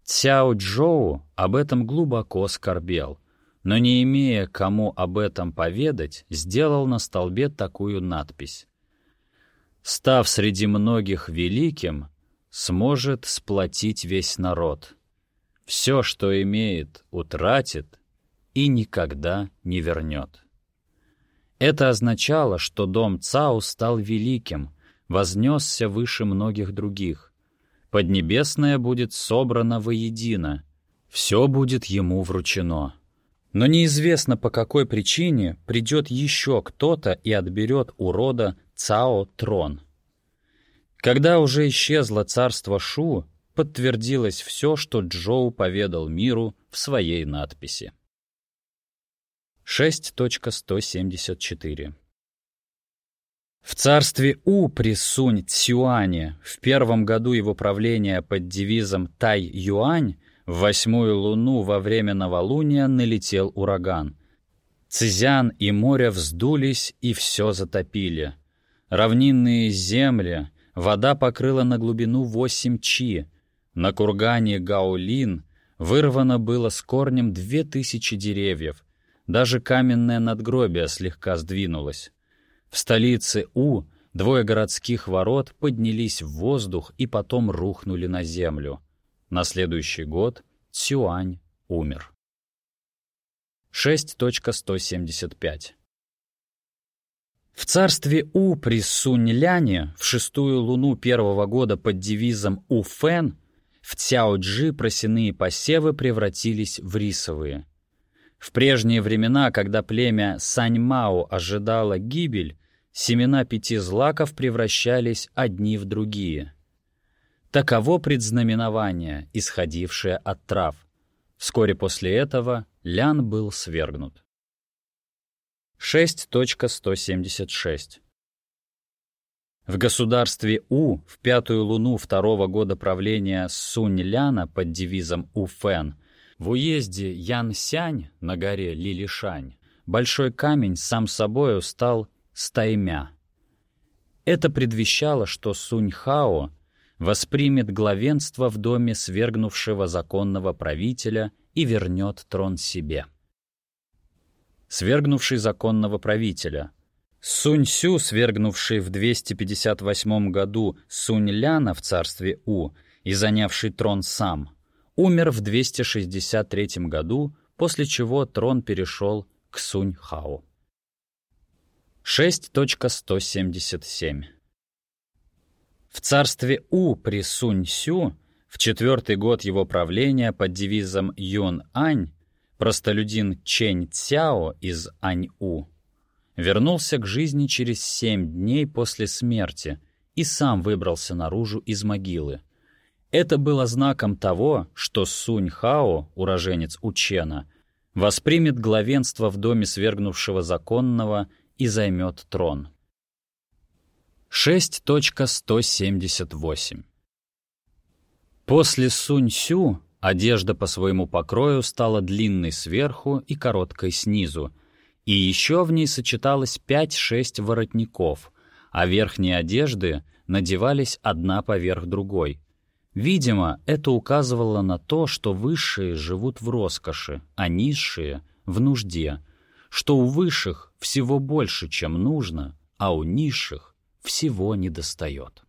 Цяо Джоу об этом глубоко скорбел — но не имея кому об этом поведать, сделал на столбе такую надпись. «Став среди многих великим, сможет сплотить весь народ. Все, что имеет, утратит и никогда не вернет». Это означало, что дом Цао стал великим, вознесся выше многих других. Поднебесное будет собрано воедино, все будет ему вручено. Но неизвестно, по какой причине придет еще кто-то и отберет у рода Цао трон. Когда уже исчезло царство Шу, подтвердилось все, что Джоу поведал миру в своей надписи. 6.174 В царстве У при Сунь Цюане в первом году его правления под девизом Тай-Юань в восьмую луну во время новолуния налетел ураган. Цзян и море вздулись и все затопили. Равнинные земли вода покрыла на глубину восемь чи. На кургане Гаолин вырвано было с корнем две тысячи деревьев. Даже каменное надгробие слегка сдвинулось. В столице У двое городских ворот поднялись в воздух и потом рухнули на землю. На следующий год Цюань умер. 6.175 В царстве У при Сунь-Ляне в шестую луну первого года под девизом У-Фэн в Цяо-Джи просяные посевы превратились в рисовые. В прежние времена, когда племя Саньмао ожидало гибель, семена пяти злаков превращались одни в другие. Таково предзнаменование, исходившее от трав. Вскоре после этого Лян был свергнут. 6.176 В государстве У в пятую луну второго года правления Сунь-Ляна под девизом У-Фэн в уезде Ян-Сянь на горе Лилишань большой камень сам собою стал стаймя. Это предвещало, что Сунь-Хао воспримет главенство в доме свергнувшего законного правителя и вернет трон себе. Свергнувший законного правителя. Сунь-Сю, свергнувший в 258 году Сунь-Ляна в царстве У и занявший трон сам, умер в 263 году, после чего трон перешел к Сунь-Хао. 6.177 В царстве У при Сунь-Сю в четвертый год его правления под девизом Юн-Ань простолюдин Чэнь Цяо из Ань-У вернулся к жизни через семь дней после смерти и сам выбрался наружу из могилы. Это было знаком того, что Сунь-Хао, уроженец Учена, воспримет главенство в доме свергнувшего законного и займет трон. 6.178 После Сунь-Сю одежда по своему покрою стала длинной сверху и короткой снизу, и еще в ней сочеталось 5-6 воротников, а верхние одежды надевались одна поверх другой. Видимо, это указывало на то, что высшие живут в роскоши, а низшие — в нужде, что у высших всего больше, чем нужно, а у низших всего недостает.